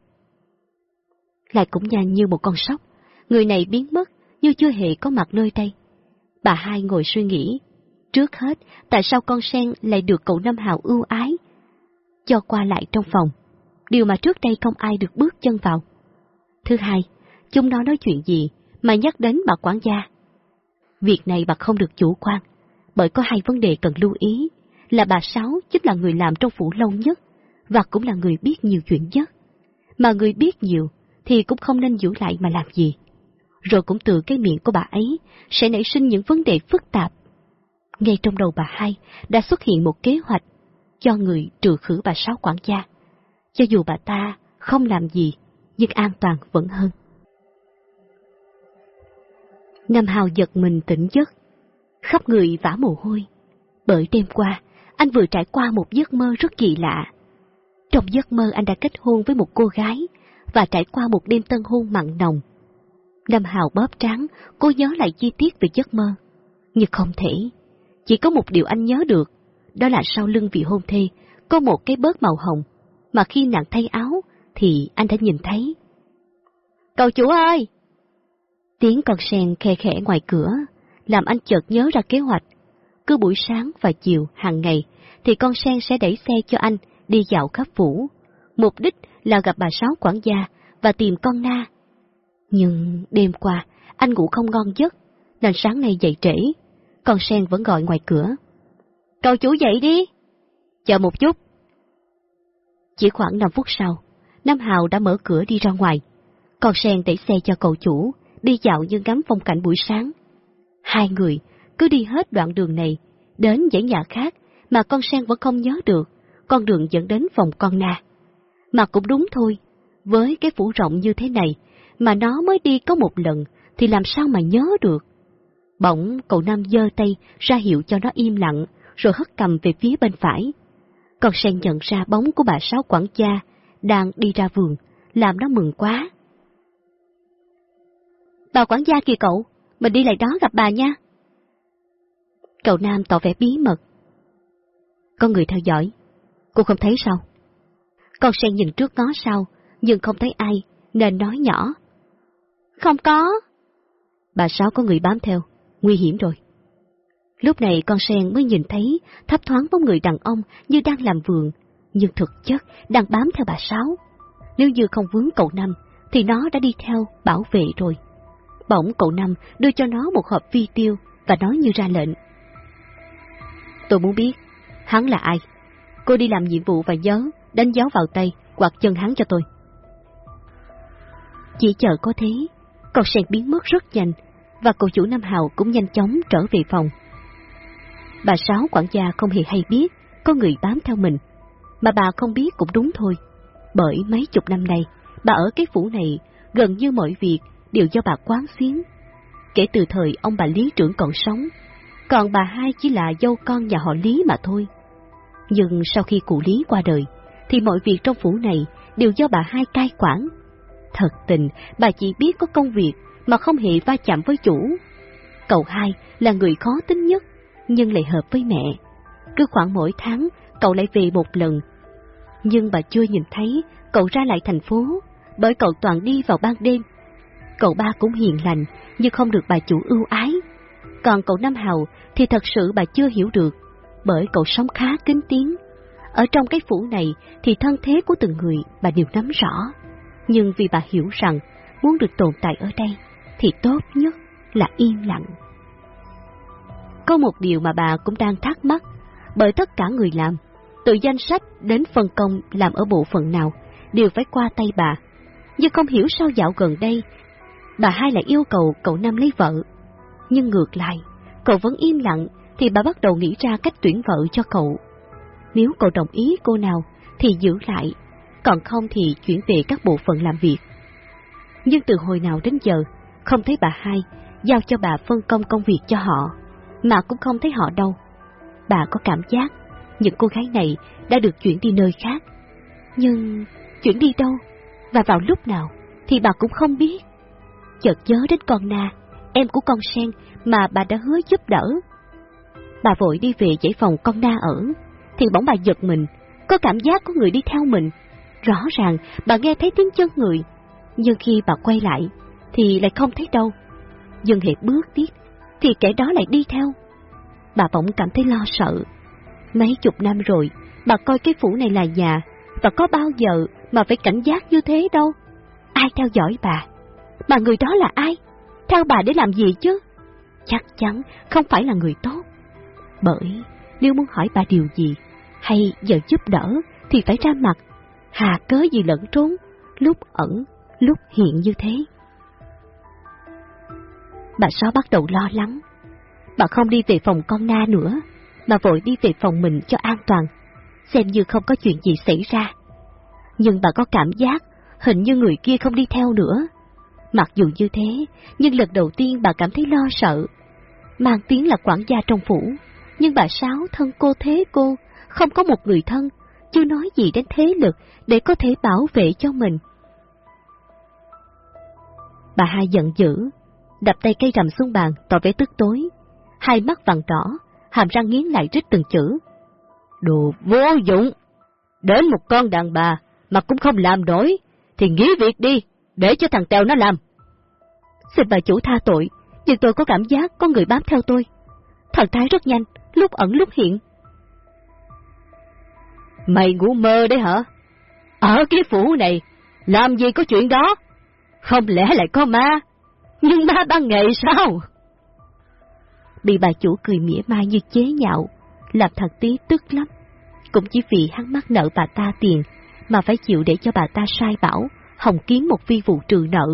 Lại cũng nhanh như một con sóc, người này biến mất như chưa hề có mặt nơi đây. Bà hai ngồi suy nghĩ, trước hết tại sao con sen lại được cậu Năm Hào ưu ái, cho qua lại trong phòng, điều mà trước đây không ai được bước chân vào. Thứ hai, chúng nó nói chuyện gì mà nhắc đến bà quản gia. Việc này bà không được chủ quan, bởi có hai vấn đề cần lưu ý, là bà Sáu chính là người làm trong phủ lâu nhất, và cũng là người biết nhiều chuyện nhất. Mà người biết nhiều thì cũng không nên giữ lại mà làm gì rồi cũng từ cái miệng của bà ấy sẽ nảy sinh những vấn đề phức tạp. Ngay trong đầu bà hai đã xuất hiện một kế hoạch, cho người trừ khử bà Sáu quản gia. Cho dù bà ta không làm gì, nhưng an toàn vẫn hơn. Nam Hào giật mình tỉnh giấc, khắp người vã mồ hôi. Bởi đêm qua, anh vừa trải qua một giấc mơ rất kỳ lạ. Trong giấc mơ anh đã kết hôn với một cô gái và trải qua một đêm tân hôn mặn nồng. Lâm Hào bóp trắng, cô nhớ lại chi tiết về giấc mơ. Nhưng không thể. Chỉ có một điều anh nhớ được, đó là sau lưng vị hôn thê có một cái bớt màu hồng, mà khi nàng thay áo thì anh đã nhìn thấy. Cậu chủ ơi! Tiếng con sen khe khẽ ngoài cửa, làm anh chợt nhớ ra kế hoạch. Cứ buổi sáng và chiều hàng ngày thì con sen sẽ đẩy xe cho anh đi dạo khắp phủ. Mục đích là gặp bà Sáu quản gia và tìm con Na. Nhưng đêm qua, anh ngủ không ngon giấc, nên sáng nay dậy trễ. Con sen vẫn gọi ngoài cửa. Cậu chủ dậy đi! Chờ một chút. Chỉ khoảng 5 phút sau, Nam Hào đã mở cửa đi ra ngoài. Con sen đẩy xe cho cậu chủ, đi dạo như ngắm phong cảnh buổi sáng. Hai người cứ đi hết đoạn đường này, đến dãy nhà khác mà con sen vẫn không nhớ được, con đường dẫn đến phòng con na. Mà cũng đúng thôi, với cái phủ rộng như thế này, mà nó mới đi có một lần, thì làm sao mà nhớ được. Bỗng cậu Nam giơ tay ra hiệu cho nó im lặng, rồi hất cầm về phía bên phải. Con sen nhận ra bóng của bà Sáu quản gia đang đi ra vườn, làm nó mừng quá. Bà quản gia kìa cậu, mình đi lại đó gặp bà nha. Cậu Nam tỏ vẻ bí mật. Có người theo dõi, cô không thấy sao? Con sen nhìn trước ngó sau, nhưng không thấy ai, nên nói nhỏ. Không có. Bà Sáu có người bám theo, nguy hiểm rồi. Lúc này con sen mới nhìn thấy thấp thoáng bóng người đàn ông như đang làm vườn, nhưng thực chất đang bám theo bà Sáu. Nếu như không vướng cậu Năm, thì nó đã đi theo bảo vệ rồi. Bỗng cậu Năm đưa cho nó một hộp vi tiêu và nói như ra lệnh. Tôi muốn biết, hắn là ai? Cô đi làm nhiệm vụ và nhớ, đánh dấu vào tay, quạt chân hắn cho tôi. Chỉ chờ có thế, con sen biến mất rất nhanh, và cậu chủ Nam Hào cũng nhanh chóng trở về phòng. Bà Sáu quản gia không hề hay biết có người bám theo mình, mà bà không biết cũng đúng thôi. Bởi mấy chục năm nay, bà ở cái phủ này gần như mọi việc đều do bà quán xuyến. Kể từ thời ông bà lý trưởng còn sống, còn bà hai chỉ là dâu con nhà họ lý mà thôi. Nhưng sau khi cụ lý qua đời, thì mọi việc trong phủ này đều do bà hai cai quản. Thật tình, bà chỉ biết có công việc mà không hề va chạm với chủ. Cậu hai là người khó tính nhất, nhưng lại hợp với mẹ. Cứ khoảng mỗi tháng, cậu lại về một lần. Nhưng bà chưa nhìn thấy cậu ra lại thành phố, bởi cậu toàn đi vào ban đêm. Cậu ba cũng hiền lành, nhưng không được bà chủ ưu ái. Còn cậu Nam Hào thì thật sự bà chưa hiểu được, bởi cậu sống khá kín tiếng. Ở trong cái phủ này thì thân thế của từng người bà đều nắm rõ. Nhưng vì bà hiểu rằng muốn được tồn tại ở đây thì tốt nhất là im lặng. Có một điều mà bà cũng đang thắc mắc, bởi tất cả người làm, từ danh sách đến phân công làm ở bộ phận nào, đều phải qua tay bà. Nhưng không hiểu sao dạo gần đây, bà hai lại yêu cầu cậu Nam lấy vợ. Nhưng ngược lại, cậu vẫn im lặng, thì bà bắt đầu nghĩ ra cách tuyển vợ cho cậu. Nếu cậu đồng ý cô nào, thì giữ lại, còn không thì chuyển về các bộ phận làm việc. Nhưng từ hồi nào đến giờ, không thấy bà hai giao cho bà phân công công việc cho họ mà cũng không thấy họ đâu. Bà có cảm giác những cô gái này đã được chuyển đi nơi khác. Nhưng chuyển đi đâu và vào lúc nào thì bà cũng không biết. Chợt nhớ đến con Na, em của con Sen mà bà đã hứa giúp đỡ. Bà vội đi về dãy phòng con Na ở, thì bỗng bà giật mình, có cảm giác có người đi theo mình. Rõ ràng bà nghe thấy tiếng chân người, nhưng khi bà quay lại thì lại không thấy đâu. Dừng hiệp bước tiếp thì kẻ đó lại đi theo. Bà bỗng cảm thấy lo sợ. Mấy chục năm rồi, bà coi cái phủ này là nhà, và có bao giờ mà phải cảnh giác như thế đâu. Ai theo dõi bà? Mà người đó là ai? Theo bà để làm gì chứ? Chắc chắn không phải là người tốt. Bởi nếu muốn hỏi bà điều gì, hay giờ giúp đỡ, thì phải ra mặt. Hà cớ gì lẫn trốn, lúc ẩn, lúc hiện như thế bà Sáu bắt đầu lo lắng. Bà không đi về phòng con Na nữa, mà vội đi về phòng mình cho an toàn. xem như không có chuyện gì xảy ra. Nhưng bà có cảm giác hình như người kia không đi theo nữa. Mặc dù như thế, nhưng lần đầu tiên bà cảm thấy lo sợ. Mang tiếng là quản gia trong phủ, nhưng bà Sáu thân cô thế cô, không có một người thân, chưa nói gì đến thế lực để có thể bảo vệ cho mình. Bà hai giận dữ, đập tay cây rằm xuống bàn tỏ vẻ tức tối, hai mắt vàng đỏ, hàm răng nghiến lại rít từng chữ. Đồ vô dụng! Đến một con đàn bà mà cũng không làm nổi, thì nghỉ việc đi, để cho thằng Tèo nó làm. Xin bà chủ tha tội, nhưng tôi có cảm giác có người bám theo tôi. Thần thái rất nhanh, lúc ẩn lúc hiện. Mày ngủ mơ đấy hả? Ở cái phủ này, làm gì có chuyện đó? Không lẽ lại có ma? Nhưng ma ban ngày sao? Bị bà chủ cười mỉa mai như chế nhạo, làm thật tí tức lắm. Cũng chỉ vì hắn mắc nợ bà ta tiền, mà phải chịu để cho bà ta sai bảo, hồng kiến một vi vụ trừ nợ.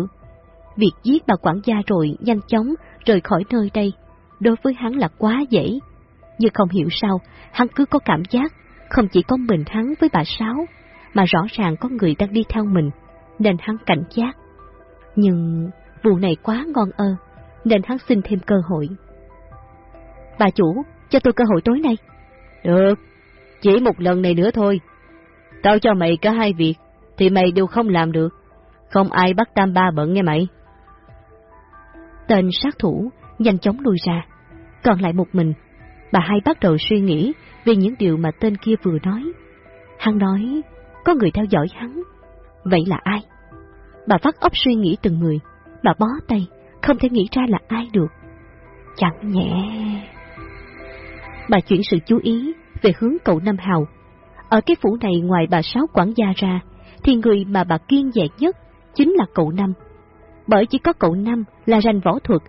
Việc giết bà quản gia rồi nhanh chóng rời khỏi nơi đây, đối với hắn là quá dễ. Nhưng không hiểu sao, hắn cứ có cảm giác không chỉ có mình hắn với bà Sáu, mà rõ ràng có người đang đi theo mình, nên hắn cảnh giác. Nhưng vụ này quá ngon ơ, nên hắn xin thêm cơ hội. Bà chủ, cho tôi cơ hội tối nay. Được, chỉ một lần này nữa thôi. Tao cho mày cả hai việc, thì mày đều không làm được. Không ai bắt tam ba bận nghe mày. Tên sát thủ nhanh chóng lùi ra, còn lại một mình. Bà hai bắt đầu suy nghĩ về những điều mà tên kia vừa nói. Hắn nói, có người theo dõi hắn. Vậy là ai? Bà vắt óc suy nghĩ từng người, bà bó tay, không thể nghĩ ra là ai được. Chẳng nhẹ. Bà chuyển sự chú ý về hướng cậu Nam Hào. Ở cái phủ này ngoài bà Sáu quản gia ra, thì người mà bà kiên dè nhất chính là cậu Năm. Bởi chỉ có cậu Năm là rành võ thuật,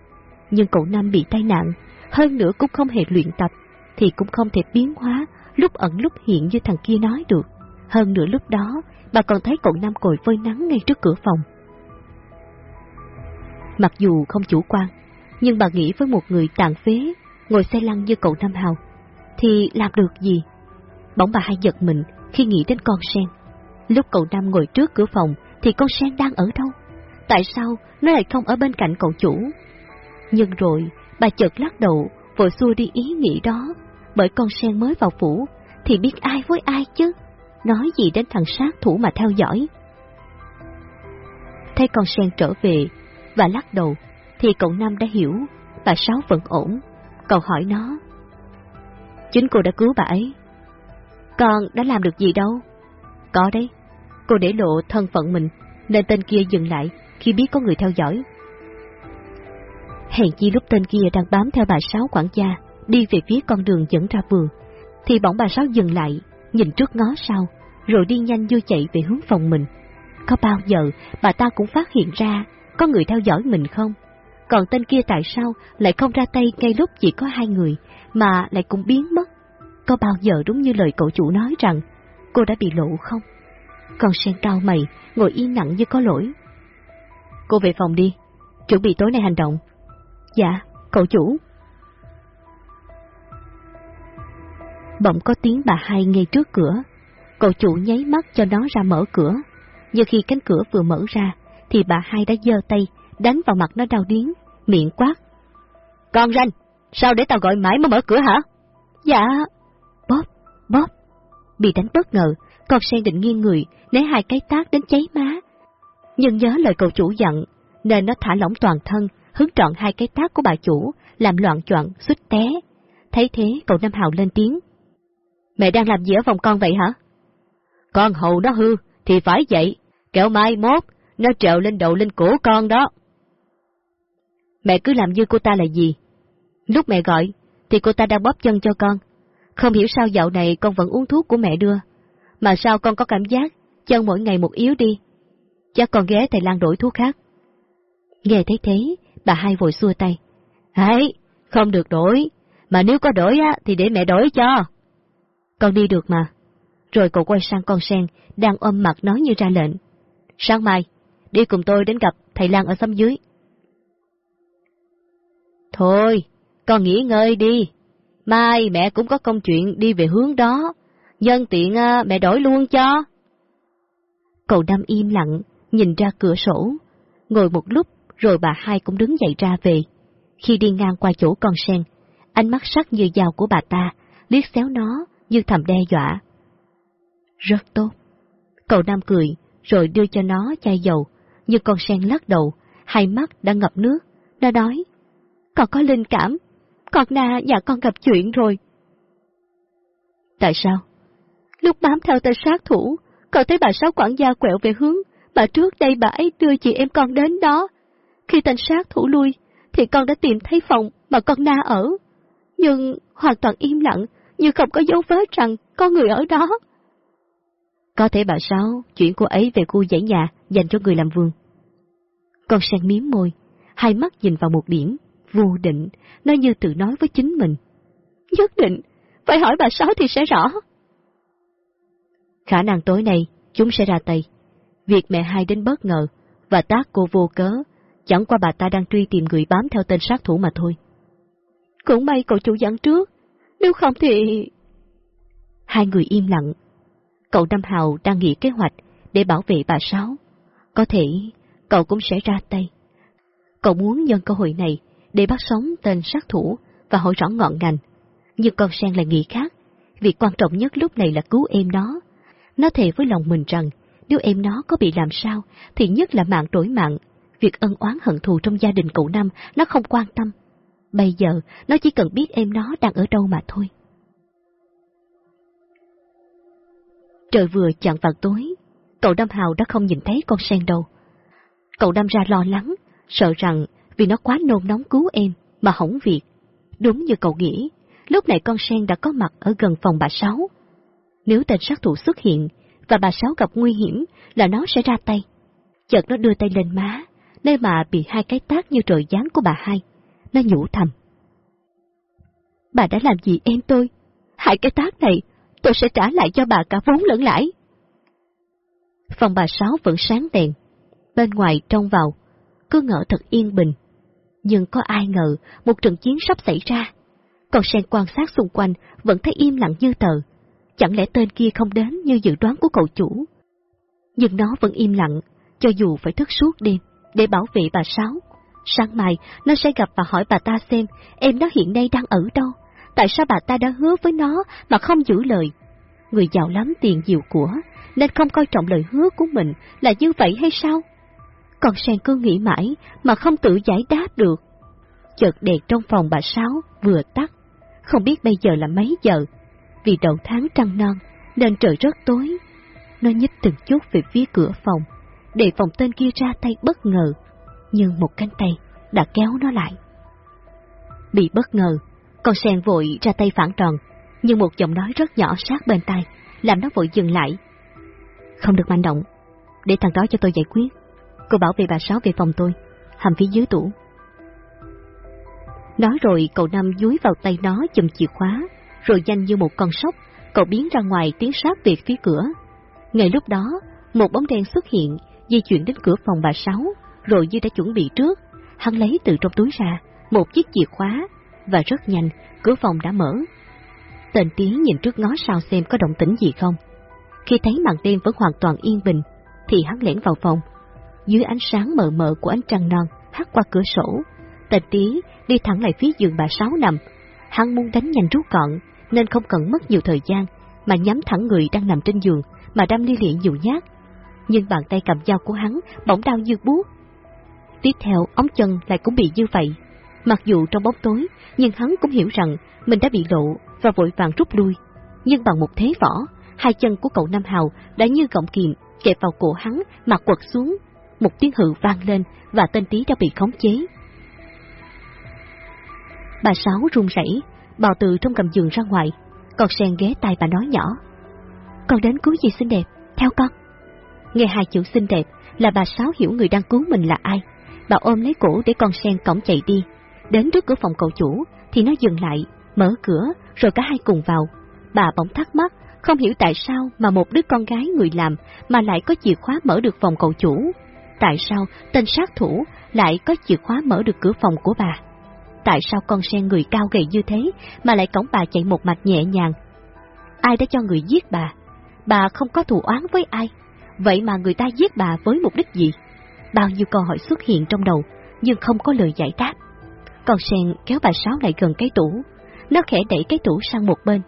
nhưng cậu Năm bị tai nạn, hơn nữa cũng không hề luyện tập, thì cũng không thể biến hóa, lúc ẩn lúc hiện như thằng kia nói được. Hơn nữa lúc đó, bà còn thấy cậu nam cồi phơi nắng ngay trước cửa phòng. Mặc dù không chủ quan, nhưng bà nghĩ với một người tàn phế, ngồi xe lăn như cậu nam Hào, thì làm được gì? Bỗng bà hay giật mình khi nghĩ đến con sen. Lúc cậu nam ngồi trước cửa phòng thì con sen đang ở đâu? Tại sao nó lại không ở bên cạnh cậu chủ? Nhưng rồi bà chợt lắc đầu vội xua đi ý nghĩ đó, bởi con sen mới vào phủ thì biết ai với ai chứ? Nói gì đến thằng sát thủ mà theo dõi? Thấy con sen trở về và lắc đầu thì cậu nam đã hiểu bà Sáu vẫn ổn. Cậu hỏi nó. Chính cô đã cứu bà ấy. Con đã làm được gì đâu? Có đấy, cô để lộ thân phận mình, nên tên kia dừng lại khi biết có người theo dõi. Hèn chi lúc tên kia đang bám theo bà Sáu quản gia, đi về phía con đường dẫn ra vườn, thì bỗng bà Sáu dừng lại, nhìn trước ngó sau, rồi đi nhanh vô chạy về hướng phòng mình. Có bao giờ bà ta cũng phát hiện ra có người theo dõi mình không? Còn tên kia tại sao lại không ra tay ngay lúc chỉ có hai người, mà lại cũng biến mất? Có bao giờ đúng như lời cậu chủ nói rằng cô đã bị lộ không? Còn sen cao mày, ngồi yên lặng như có lỗi. Cô về phòng đi, chuẩn bị tối nay hành động. Dạ, cậu chủ. Bỗng có tiếng bà hai ngay trước cửa. Cậu chủ nháy mắt cho nó ra mở cửa. Nhưng khi cánh cửa vừa mở ra, thì bà hai đã giơ tay, đánh vào mặt nó đau điếng, miệng quát. Con ranh, sao để tao gọi mãi mới mở cửa hả? Dạ. Bóp, bóp. Bị đánh bất ngờ, con sen định nghiêng người, né hai cái tác đến cháy má. Nhưng nhớ lời cậu chủ dặn, nên nó thả lỏng toàn thân, hứng trọn hai cái tác của bà chủ, làm loạn choạng, suýt té. Thấy thế, cậu Nam Hào lên tiếng. Mẹ đang làm gì ở phòng con vậy hả? Con hầu nó hư, thì phải vậy, kẹo mai mốt, nó trèo lên đầu lên cổ con đó. Mẹ cứ làm như cô ta là gì? Lúc mẹ gọi, thì cô ta đang bóp chân cho con. Không hiểu sao dạo này con vẫn uống thuốc của mẹ đưa. Mà sao con có cảm giác chân mỗi ngày một yếu đi? Chắc con ghé thầy Lan đổi thuốc khác. Nghe thấy thế, bà hai vội xua tay. Ấy, không được đổi, mà nếu có đổi á, thì để mẹ đổi cho. Con đi được mà. Rồi cậu quay sang con sen, đang ôm mặt nói như ra lệnh. Sáng mai, đi cùng tôi đến gặp thầy Lan ở xóm dưới. Thôi, con nghỉ ngơi đi. Mai mẹ cũng có công chuyện đi về hướng đó, Nhân tiện à, mẹ đổi luôn cho. Cậu đâm im lặng, nhìn ra cửa sổ. Ngồi một lúc, rồi bà hai cũng đứng dậy ra về. Khi đi ngang qua chỗ con sen, ánh mắt sắc như dao của bà ta, liếc xéo nó như thầm đe dọa. Rất tốt. Cậu Nam cười, rồi đưa cho nó chai dầu, như con sen lắc đầu, hai mắt đã ngập nước. Nó nói, con có linh cảm, con na nhà con gặp chuyện rồi. Tại sao? Lúc bám theo tên sát thủ, con thấy bà Sáu quản gia quẹo về hướng mà trước đây bà ấy đưa chị em con đến đó. Khi tên sát thủ lui, thì con đã tìm thấy phòng mà con na ở. Nhưng hoàn toàn im lặng, như không có dấu vết rằng có người ở đó. Có thể bà Sáu chuyển cô ấy về khu dãy nhà dành cho người làm vườn. Con sen miếm môi, hai mắt nhìn vào một điểm, vô định, nó như tự nói với chính mình. Nhất định, phải hỏi bà Sáu thì sẽ rõ. Khả năng tối nay, chúng sẽ ra tay. Việc mẹ hai đến bất ngờ, và tác cô vô cớ, chẳng qua bà ta đang truy tìm người bám theo tên sát thủ mà thôi. Cũng may cậu chủ dặn trước, nếu không thì... Hai người im lặng. Cậu Nam Hào đang nghĩ kế hoạch để bảo vệ bà Sáu. Có thể cậu cũng sẽ ra tay. Cậu muốn nhân cơ hội này để bắt sống tên sát thủ và hỏi rõ ngọn ngành. Nhưng con sen lại nghĩ khác. Việc quan trọng nhất lúc này là cứu em nó. Nó thề với lòng mình rằng nếu em nó có bị làm sao thì nhất là mạng đổi mạng. Việc ân oán hận thù trong gia đình cậu Năm nó không quan tâm. Bây giờ nó chỉ cần biết em nó đang ở đâu mà thôi. Trời vừa chặn vào tối, cậu Năm Hào đã không nhìn thấy con sen đâu. Cậu đâm ra lo lắng, sợ rằng vì nó quá nôn nóng cứu em mà hỏng việc. Đúng như cậu nghĩ, lúc này con sen đã có mặt ở gần phòng bà Sáu. Nếu tên sát thủ xuất hiện và bà Sáu gặp nguy hiểm là nó sẽ ra tay. Chợt nó đưa tay lên má, nơi mà bị hai cái tác như trời giáng của bà hai. Nó nhủ thầm. Bà đã làm gì em tôi? Hai cái tác này tôi sẽ trả lại cho bà cả vốn lẫn lãi. Phòng bà Sáu vẫn sáng đèn, bên ngoài trông vào, cứ ngỡ thật yên bình. Nhưng có ai ngờ một trận chiến sắp xảy ra. Còn sen quan sát xung quanh vẫn thấy im lặng như tờ. Chẳng lẽ tên kia không đến như dự đoán của cậu chủ? Nhưng nó vẫn im lặng, cho dù phải thức suốt đêm, để bảo vệ bà Sáu. Sáng mai, nó sẽ gặp và hỏi bà ta xem em nó hiện nay đang ở đâu. Tại sao bà ta đã hứa với nó mà không giữ lời? Người giàu lắm tiền nhiều của, nên không coi trọng lời hứa của mình là như vậy hay sao? Còn sen cứ nghĩ mãi mà không tự giải đáp được. Chợt đèn trong phòng bà Sáu vừa tắt, không biết bây giờ là mấy giờ. Vì đầu tháng trăng non nên trời rất tối. Nó nhích từng chút về phía cửa phòng, để phòng tên kia ra tay bất ngờ, nhưng một cánh tay đã kéo nó lại. Bị bất ngờ, con sen vội ra tay phản tròn, nhưng một giọng nói rất nhỏ sát bên tai, làm nó vội dừng lại. Không được manh động, để thằng đó cho tôi giải quyết. Cô bảo vệ bà Sáu về phòng tôi, hầm phía dưới tủ. Nói rồi cậu Năm dúi vào tay nó chùm chìa khóa, rồi nhanh như một con sóc, cậu biến ra ngoài tiến sát về phía cửa. Ngay lúc đó, một bóng đen xuất hiện, di chuyển đến cửa phòng bà Sáu, rồi như đã chuẩn bị trước. Hắn lấy từ trong túi ra một chiếc chìa khóa, và rất nhanh, cửa phòng đã mở. Tên Tiến nhìn trước ngó sau xem có động tĩnh gì không. Khi thấy màn đêm vẫn hoàn toàn yên bình, thì hắn lẻn vào phòng, dưới ánh sáng mờ mờ của ánh trăng non hắt qua cửa sổ. tên tí đi thẳng lại phía giường bà Sáu nằm. Hắn muốn đánh nhanh rút gọn, nên không cần mất nhiều thời gian, mà nhắm thẳng người đang nằm trên giường, mà đâm ly liện nhiều nhát. Nhưng bàn tay cầm dao của hắn bỗng đau như buốt. Tiếp theo, ống chân lại cũng bị như vậy. Mặc dù trong bóng tối, nhưng hắn cũng hiểu rằng mình đã bị lộ và vội vàng rút lui. Nhưng bằng một thế võ, hai chân của cậu Nam Hào đã như gọng kìm kẹp vào cổ hắn mà quật xuống một tiếng hự vang lên và tên tí đã bị khống chế. Bà Sáu run rẩy, bào từ trong cầm giường ra ngoài, còn sen ghé tay bà nói nhỏ. Con đến cứu gì xinh đẹp, theo con. Nghe hai chữ xinh đẹp là bà Sáu hiểu người đang cứu mình là ai. Bà ôm lấy cổ để con sen cổng chạy đi. Đến trước cửa phòng cậu chủ thì nó dừng lại, mở cửa rồi cả hai cùng vào. Bà bỗng thắc mắc, không hiểu tại sao mà một đứa con gái người làm mà lại có chìa khóa mở được phòng cậu chủ tại sao tên sát thủ lại có chìa khóa mở được cửa phòng của bà? Tại sao con sen người cao gầy như thế mà lại cổng bà chạy một mạch nhẹ nhàng? Ai đã cho người giết bà? Bà không có thù oán với ai. Vậy mà người ta giết bà với mục đích gì? Bao nhiêu câu hỏi xuất hiện trong đầu, nhưng không có lời giải đáp. còn sen kéo bà Sáu lại gần cái tủ. Nó khẽ đẩy cái tủ sang một bên.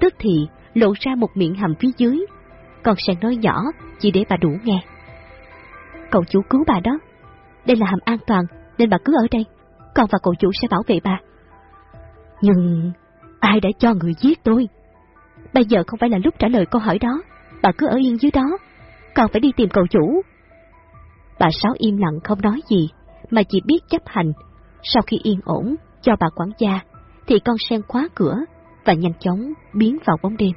Tức thì lộ ra một miệng hầm phía dưới. còn sen nói nhỏ, chỉ để bà đủ nghe. Cậu chủ cứu bà đó. Đây là hầm an toàn, nên bà cứ ở đây. Con và cậu chủ sẽ bảo vệ bà. Nhưng ai đã cho người giết tôi? Bây giờ không phải là lúc trả lời câu hỏi đó. Bà cứ ở yên dưới đó. Còn phải đi tìm cậu chủ. Bà Sáu im lặng không nói gì, mà chỉ biết chấp hành. Sau khi yên ổn cho bà quản gia, thì con sen khóa cửa và nhanh chóng biến vào bóng đêm.